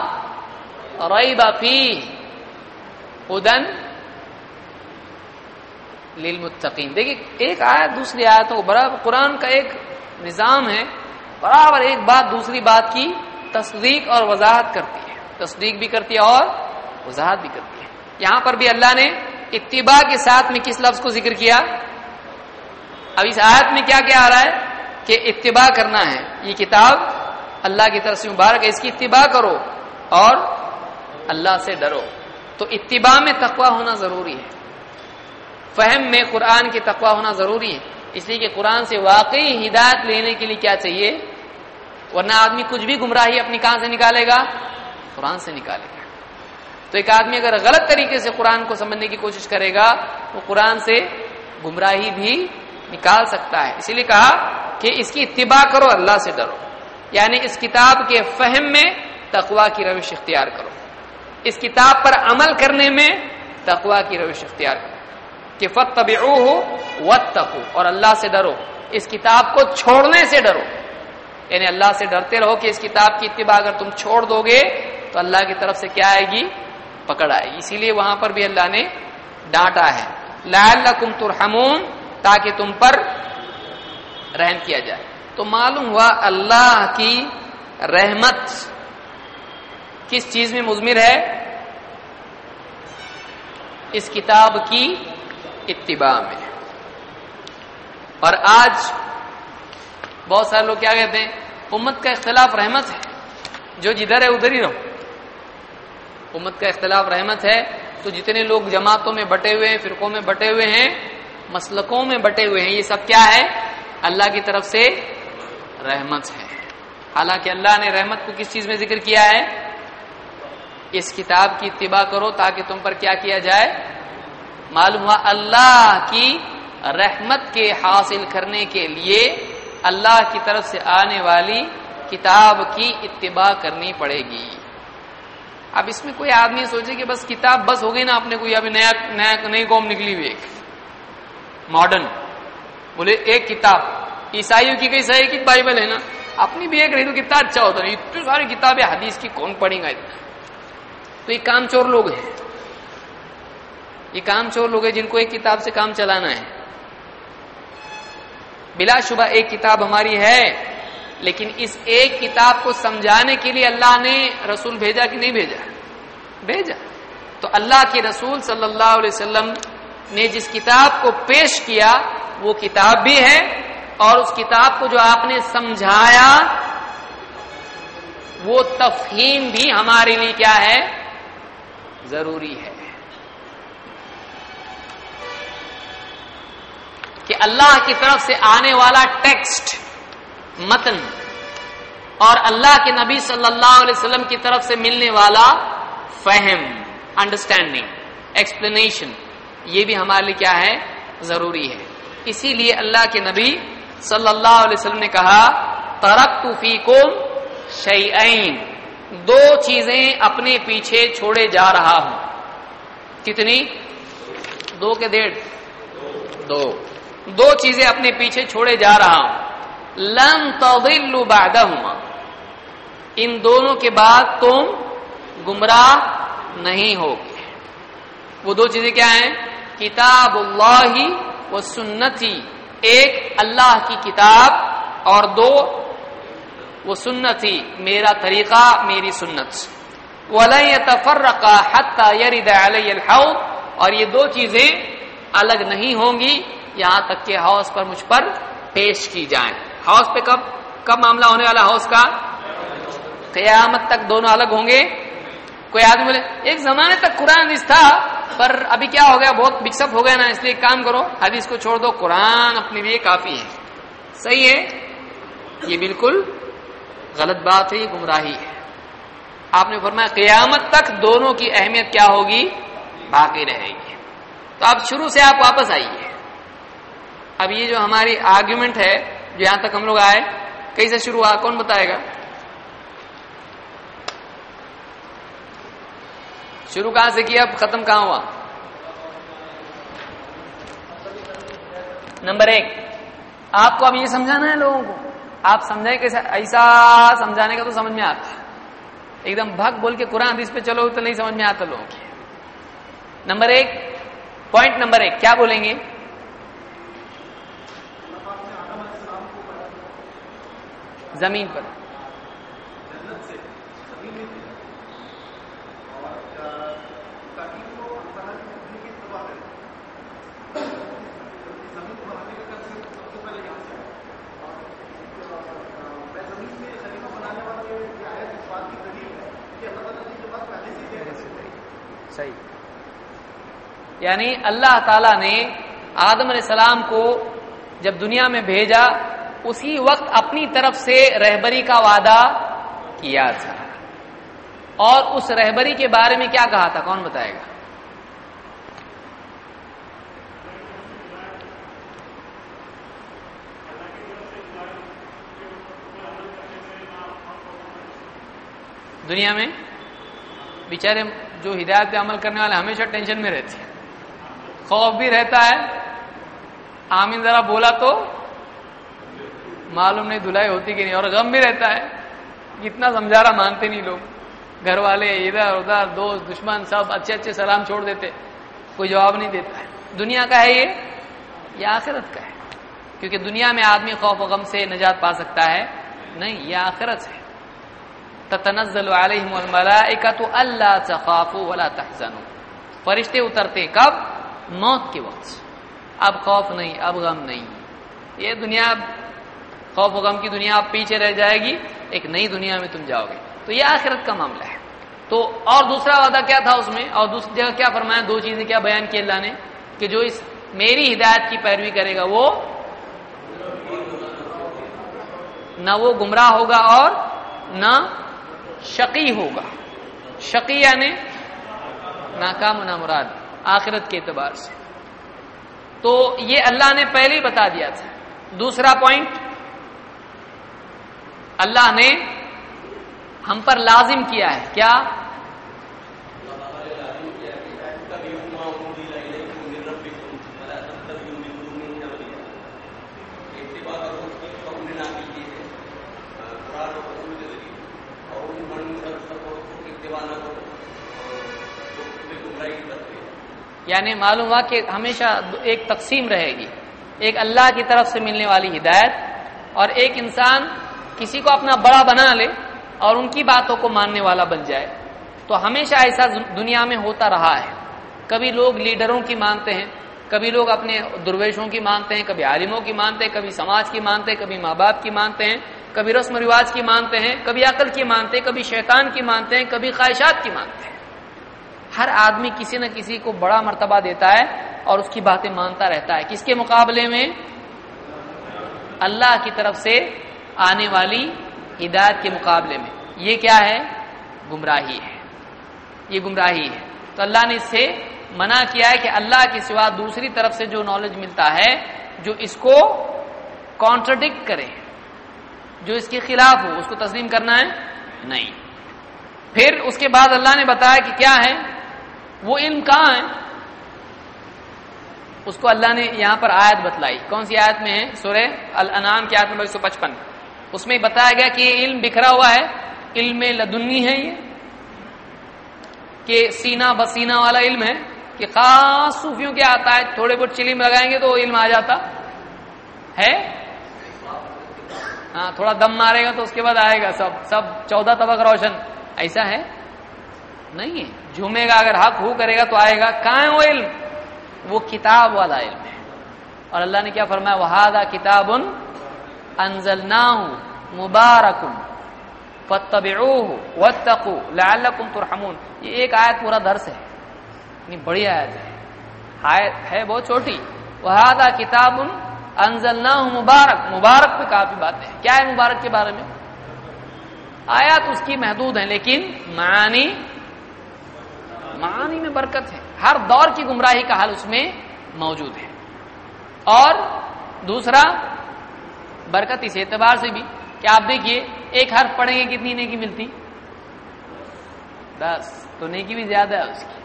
ریب فیہ۔ ہدن للمتقین۔ دیکھیں ایک آیت دوسری آیت ہو برابر قرآن کا ایک نظام ہے، برابر ایک بات دوسری بات کی تصدیق اور وضاحت کرتی ہے۔ تصدیق بھی کرتی ہے اور وضاحت بھی کرتی ہے۔ یہاں پر بھی اللہ نے اتباع کے ساتھ میں کس لفظ کو ذکر کیا؟ اب اس آیت میں کیا کیا آ رہا ہے؟ کہ اتباع کرنا ہے۔ یہ کتاب اللہ کی طرف سے مبارک ہے۔ اس کی اتباع کرو اور اللہ سے ڈرو۔ تو اتباع میں تقوا ہونا ضروری ہے۔ فہم میں قرآن کی تقوا ہونا ضروری ہے۔ اس لیے کہ قرآن سے واقعی ہدایت لینے کے لیے کیا چاہیے؟ ورنہ آدمی کچھ بھی گمراہی اپنی کہاں سے نکالے گا، قرآن سے نکالے گا۔ تو ایک آدمی اگر غلط طریقے سے قرآن کو سمجھنے کی کوشش کرے گا، وہ قرآن سے گمراہی بھی نکال سکتا ہے۔ اسی لیے کہا کہ اس کی اتباع کرو، اللہ سے ڈرو۔ یعنی اس کتاب کے فہم میں تقوا کی روش اختیار کرو۔ اس کتاب پر عمل کرنے میں تقوا کی روش اختیار کرو۔ کہ فتب ہو اور اللہ سے ڈرو۔ اس کتاب کو چھوڑنے سے ڈرو۔ یعنی اللہ سے ڈرتے رہو کہ اس کتاب کی اتباع اگر تم چھوڑ دو گے تو اللہ کی طرف سے کیا آئے گی؟ پکڑ آئے گی۔ اسی لیے وہاں پر بھی اللہ نے ڈانٹا ہے۔ لعلکم ترحمون، تاکہ تم پر رحم کیا جائے۔ تو معلوم ہوا اللہ کی رحمت کس چیز میں مزمر ہے؟ اس کتاب کی اتباع میں۔ اور آج بہت سارے لوگ کیا کہتے ہیں؟ امت کا اختلاف رحمت ہے۔ جو جدھر ہے ادھر ہی رہو۔ امت کا اختلاف رحمت ہے۔ تو جتنے لوگ جماعتوں میں بٹے ہوئے ہیں، فرقوں میں بٹے ہوئے ہیں، مسلکوں میں بٹے ہوئے ہیں، یہ سب کیا ہے؟ اللہ کی طرف سے رحمت ہے۔ حالانکہ اللہ نے رحمت کو کس چیز میں ذکر کیا ہے؟ اس کتاب کی اتباع کرو تاکہ تم پر کیا کیا جائے؟ معلوم ہوا اللہ کی رحمت کے حاصل کرنے کے لیے اللہ کی طرف سے آنے والی کتاب کی اتباع کرنی پڑے گی۔ اب اس میں کوئی آدمی سوچے کہ بس کتاب بس ہو گئی نا، اپنے کوئی ابھی نیا نیا، نئی قوم نکلی ہوئی ایک۔ ماڈرن۔ بولے ایک کتاب۔ عیسائیوں کی کئی صحیح کی بائبل ہے نا۔ اپنی بھی ایک رہی تو کتنا اچھا ہوتا ہے۔ اتنی ساری کتابیں، حدیث کی کون پڑھیں گا اتنا؟ تو یہ کام چور لوگ ہیں۔ یہ کام چور لوگ ہیں جن کو ایک کتاب سے کام چلانا ہے۔ بلا شبہ ایک کتاب ہماری ہے، لیکن اس ایک کتاب کو سمجھانے کے لیے اللہ نے رسول بھیجا کہ نہیں بھیجا؟ بھیجا۔ تو اللہ کے رسول صلی اللہ علیہ وسلم نے جس کتاب کو پیش کیا، وہ کتاب بھی ہے، اور اس کتاب کو جو آپ نے سمجھایا، وہ تفہیم بھی ہمارے لیے کیا ہے؟ ضروری ہے۔ کہ اللہ کی طرف سے آنے والا ٹیکسٹ متن اور اللہ کے نبی صلی اللہ علیہ وسلم کی طرف سے ملنے والا فہم انڈرسٹینڈنگ ایکسپلینیشن یہ بھی ہمارے لیے کیا ہے؟ ضروری ہے۔ اسی لیے اللہ کے نبی صلی اللہ علیہ وسلم نے کہا ترک توفی کو دو چیزیں اپنے پیچھے چھوڑے جا رہا ہوں۔ کتنی؟ دو کے ڈیڑھ۔ دو۔ دو چیزیں اپنے پیچھے چھوڑے جا رہا ہوں۔ لن تضلوا بعدهما۔ ان دونوں کے بعد تم گمراہ نہیں ہوگے۔ وہ دو چیزیں کیا ہیں؟ کتاب اللہ و سنتی ایک اللہ کی کتاب اور دو وہ سنتی میرا طریقہ، میری سنت۔ وَلَن يَتَفَرَّقَ يَرِدَ عَلَيَّ الْحَوْض۔ اور یہ دو چیزیں الگ نہیں ہوں گی۔ یہاں تک کہ ہاؤس پر مجھ پر پیش کی جائیں۔ ہاؤس پہ کب کب معاملہ ہونے والا ہاؤس کا؟ قیامت تک دونوں الگ ہوں گے۔ کوئی آدمی بولے، ایک زمانے تک قرآن تھا، پر ابھی کیا ہو گیا؟ بہت مکسپ ہو گیا نا، اس لیے کام کرو، حدیث کو چھوڑ دو، قرآن اپنے لیے کافی ہے۔ صحیح ہے؟ یہ بالکل غلط بات ہے، یہ گمراہی ہے۔ آپ نے فرمایا، قیامت تک دونوں کی اہمیت کیا ہوگی؟ باقی رہے گی۔ تو اب شروع سے آپ واپس آئیے۔ اب یہ جو ہماری آرگیومنٹ ہے جو یہاں تک ہم لوگ آئے کہیں سے شروع ہوا، کون بتائے گا؟ شروع کہاں سے کیا، اب ختم کہاں ہوا؟ نمبر ایک، آپ کو اب یہ سمجھانا ہے لوگوں کو، آپ سمجھائیں کہ ایسا سمجھانے کا تو سمجھ میں آتا ہے۔ ایک دم بھگ بول کے قرآن حدیث پہ چلو تو نہیں سمجھ میں آتا لوگوں کی نمبر ایک پوائنٹ نمبر ایک، کیا بولیں گے؟ زمین پر۔ صحیح۔ یعنی اللہ تعالی نے آدم علیہ السلام کو جب دنیا میں بھیجا اسی وقت اپنی طرف سے رہبری کا وعدہ کیا تھا۔ اور اس رہبری کے بارے میں کیا کہا تھا؟ کون بتائے گا؟ دنیا میں بیچارے جو ہدایت پہ عمل کرنے والے ہمیشہ ٹینشن میں رہتے ہیں۔ خوف بھی رہتا ہے۔ آمین، ذرا بولا تو معلوم نہیں، دھلائی ہوتی کہ نہیں، اور غم بھی رہتا ہے۔ کتنا سمجھا رہا مانتے نہیں لوگ۔ گھر والے ادھر ادھر، دوست، دشمن، سب اچھے اچھے سلام چھوڑ دیتے۔ کوئی جواب نہیں دیتا ہے۔ دنیا کا ہے یہ؟ یہ آخرت کا ہے۔ کیونکہ دنیا میں آدمی خوف و غم سے نجات پا سکتا ہے۔ نہیں، یہ آخرت ہے۔ تتنزل علیہم الملائکۃ اللہ تخافوا ولا تحزنوا۔ فرشتے اترتے کب؟ موت کے وقت۔ اب خوف نہیں، اب غم نہیں۔ یہ دنیا خوف و غم کی دنیا اب پیچھے رہ جائے گی، ایک نئی دنیا میں تم جاؤ گے۔ تو یہ آخرت کا معاملہ ہے۔ تو اور دوسرا وعدہ کیا تھا اس میں؟ اور دوسری جگہ کیا فرمایا؟ دو چیزیں کیا بیان کی اللہ نے؟ کہ جو اس میری ہدایت کی پیروی کرے گا، وہ نہ وہ گمراہ ہوگا اور نہ شقی ہوگا۔ شقی یعنی ناکام نہ مراد آخرت کے اعتبار سے۔ تو یہ اللہ نے پہلے ہی بتا دیا تھا۔ دوسرا پوائنٹ اللہ نے ہم پر لازم کیا ہے۔ کیا؟ یعنی معلوم ہوا کہ ہمیشہ ایک تقسیم رہے گی۔ ایک اللہ کی طرف سے ملنے والی ہدایت اور ایک انسان کسی کو اپنا بڑا بنا لے اور ان کی باتوں کو ماننے والا بن جائے۔ تو ہمیشہ ایسا دنیا میں ہوتا رہا ہے۔ کبھی لوگ لیڈروں کی مانتے ہیں، کبھی لوگ اپنے درویشوں کی مانتے ہیں، کبھی عالموں کی مانتے ہیں، کبھی سماج کی مانتے ہیں، کبھی ماں باپ کی مانتے ہیں، کبھی رسم و رواج کی مانتے ہیں، کبھی عقل کی مانتے ہیں، کبھی شیطان کی مانتے ہیں، کبھی خواہشات کی مانتے ہیں۔ ہر آدمی کسی نہ کسی کو بڑا مرتبہ دیتا ہے اور اس کی باتیں مانتا رہتا ہے۔ کس کے مقابلے میں؟ اللہ کی طرف سے آنے والی ہدایت کے مقابلے میں۔ یہ کیا ہے؟ گمراہی ہے۔ یہ گمراہی ہے۔ تو اللہ نے اس سے منع کیا ہے کہ اللہ کے سوا دوسری طرف سے جو نالج ملتا ہے، جو اس کو کانٹرڈکٹ کرے، جو اس کے خلاف ہو، اس کو تسلیم کرنا ہے؟ نہیں۔ پھر اس کے بعد اللہ نے بتایا کہ کیا ہے؟ وہ علم کہاں ہے؟ اس کو اللہ نے یہاں پر آیت بتلائی۔ کون سی آیت میں ہے؟ سورہ الانام کی آیت نمبر ایک سو پچپن۔ اس میں بتایا گیا کہ یہ علم بکھرا ہوا ہے، علم لدنی ہے یہ، کہ سینا بسینا والا علم ہے، کہ خاص صوفیوں کے آتا ہے، تھوڑے بہت چلیم لگائیں گے تو علم آ جاتا۔ ہے؟ ہاں تھوڑا دم مارے گا تو اس کے بعد آئے گا سب سب چودہ طبق روشن۔ ایسا ہے؟ نہیں ہے۔ جھومے گا، اگر حق ہو کرے گا تو آئے گا۔ کہاں ہے وہ علم؟ وہ کتاب والا علم ہے۔ اور اللہ نے کیا فرمایا؟ وہادا کتاب ان انزل مبارک فتبعوه واتقوا لعلكم ترحمون. یہ ایک آیت پورا درس ہے. اتنی بڑی آیت ہے. آیت ہے بہت چھوٹی. وہادا کتاب انزلناه مبارک. مبارک پہ کافی باتیں ہیں. کیا ہے مبارک کے بارے میں؟ آیات اس کی محدود ہیں، لیکن معانی معانی میں برکت ہے. ہر دور کی گمراہی کا حل اس میں موجود ہے. اور دوسرا برکت اس اعتبار سے بھی کہ آپ دیکھیے، ایک حرف پڑھیں گے کتنی نیکی ملتی؟ دس۔ تو نیکی بھی زیادہ ہے اس کی۔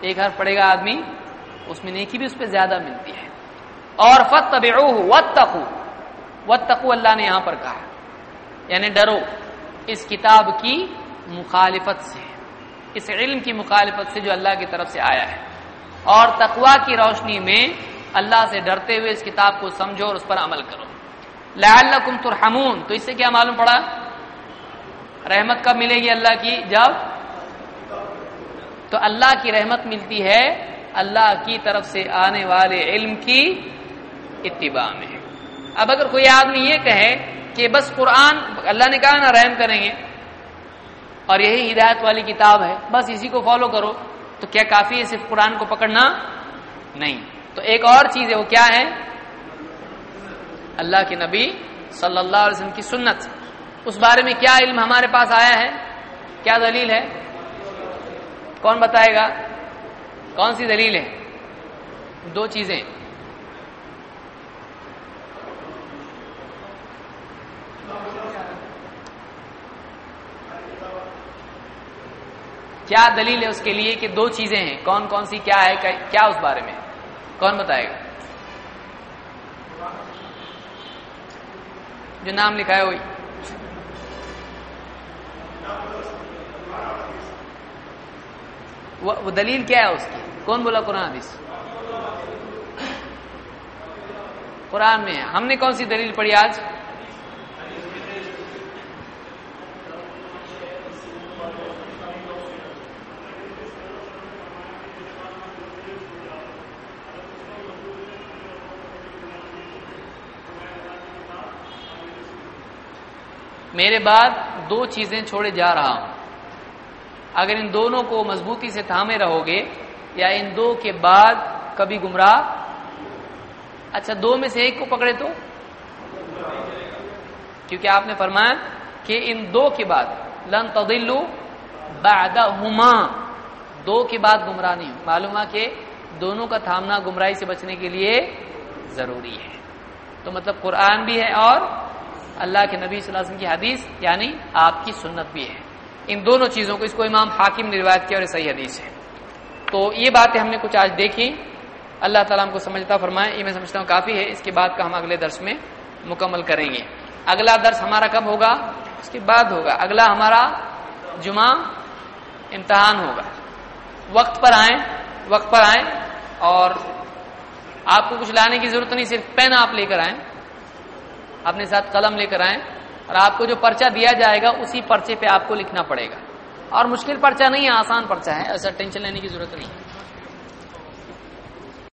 ایک حرف پڑھے گا آدمی، اس میں نیکی بھی اس پہ زیادہ ملتی ہے۔ اور فت وتقو وتقو اللہ نے یہاں پر کہا یعنی ڈرو۔ اس کتاب کی مخالفت سے۔ اس علم کی مخالفت سے جو اللہ کی طرف سے آیا ہے۔ اور تقوا کی روشنی میں اللہ سے ڈرتے ہوئے اس کتاب کو سمجھو اور اس پر عمل کرو۔ لعلکم ترحمون. تو اس سے کیا معلوم پڑا؟ رحمت کب ملے گی اللہ کی؟ جب تو اللہ کی رحمت ملتی ہے اللہ کی طرف سے آنے والے علم کی اتباع میں۔ اب اگر کوئی آدمی یہ کہے کہ بس قرآن، اللہ نے کہا نا رحم کریں گے، اور یہی ہدایت والی کتاب ہے، بس اسی کو فالو کرو، تو کیا کافی ہے صرف قرآن کو پکڑنا؟ نہیں۔ تو ایک اور چیز ہے، وہ کیا ہے؟ اللہ کے نبی صلی اللہ علیہ وسلم کی سنت۔ اس بارے میں کیا علم ہمارے پاس آیا ہے؟ کیا دلیل ہے؟ کون بتائے گا؟ کون سی دلیل ہے؟ دو چیزیں۔ کیا دلیل ہے اس کے لیے کہ دو چیزیں ہیں؟ کون کون سی کیا ہے؟ کیا اس بارے میں؟ کون بتائے گا؟ جو نام لکھا ہے وہی وہ دلیل کیا ہے اس کی؟ کون بولا قرآن حدیث؟ قرآن میں ہم نے کون سی دلیل پڑھی آج؟ میرے بعد دو چیزیں چھوڑے جا رہا ہوں۔ اگر ان دونوں کو مضبوطی سے تھامے رہو گے، یا ان دو کے بعد کبھی گمراہ۔ اچھا دو میں سے ایک کو پکڑے تو؟ کیونکہ آپ نے فرمایا کہ ان دو کے بعد، لن تدلو بعدہما۔ دو کے بعد گمراہ نہیں معلوم ہے کہ دونوں کا تھامنا گمراہی سے بچنے کے لیے ضروری ہے۔ تو مطلب قرآن بھی ہے اور اللہ کے نبی صلی اللہ علیہ وسلم کی حدیث یعنی آپ کی سنت بھی ہے۔ ان دونوں چیزوں کو اس کو امام حاکم نے روایت کیا اور صحیح حدیث ہے۔ تو یہ باتیں ہم نے کچھ آج دیکھی۔ اللہ تعالیٰ ہم کو سمجھتا فرمائے، یہ میں سمجھتا ہوں کافی ہے۔ اس کے بعد کا ہم اگلے درس میں مکمل کریں گے۔ اگلا درس ہمارا کب ہوگا؟ اس کے بعد ہوگا۔ اگلا ہمارا جمعہ امتحان ہوگا۔ وقت پر آئیں، وقت پر آئیں اور آپ کو کچھ لانے کی ضرورت نہیں، صرف پین آپ لے کر آئیں۔ اپنے ساتھ قلم لے کر آئیں اور آپ کو جو پرچہ دیا جائے گا، اسی پرچے پہ آپ کو لکھنا پڑے گا۔ اور مشکل پرچہ نہیں ہے، آسان پرچہ ہے، ایسا ٹینشن لینے کی ضرورت نہیں ہے۔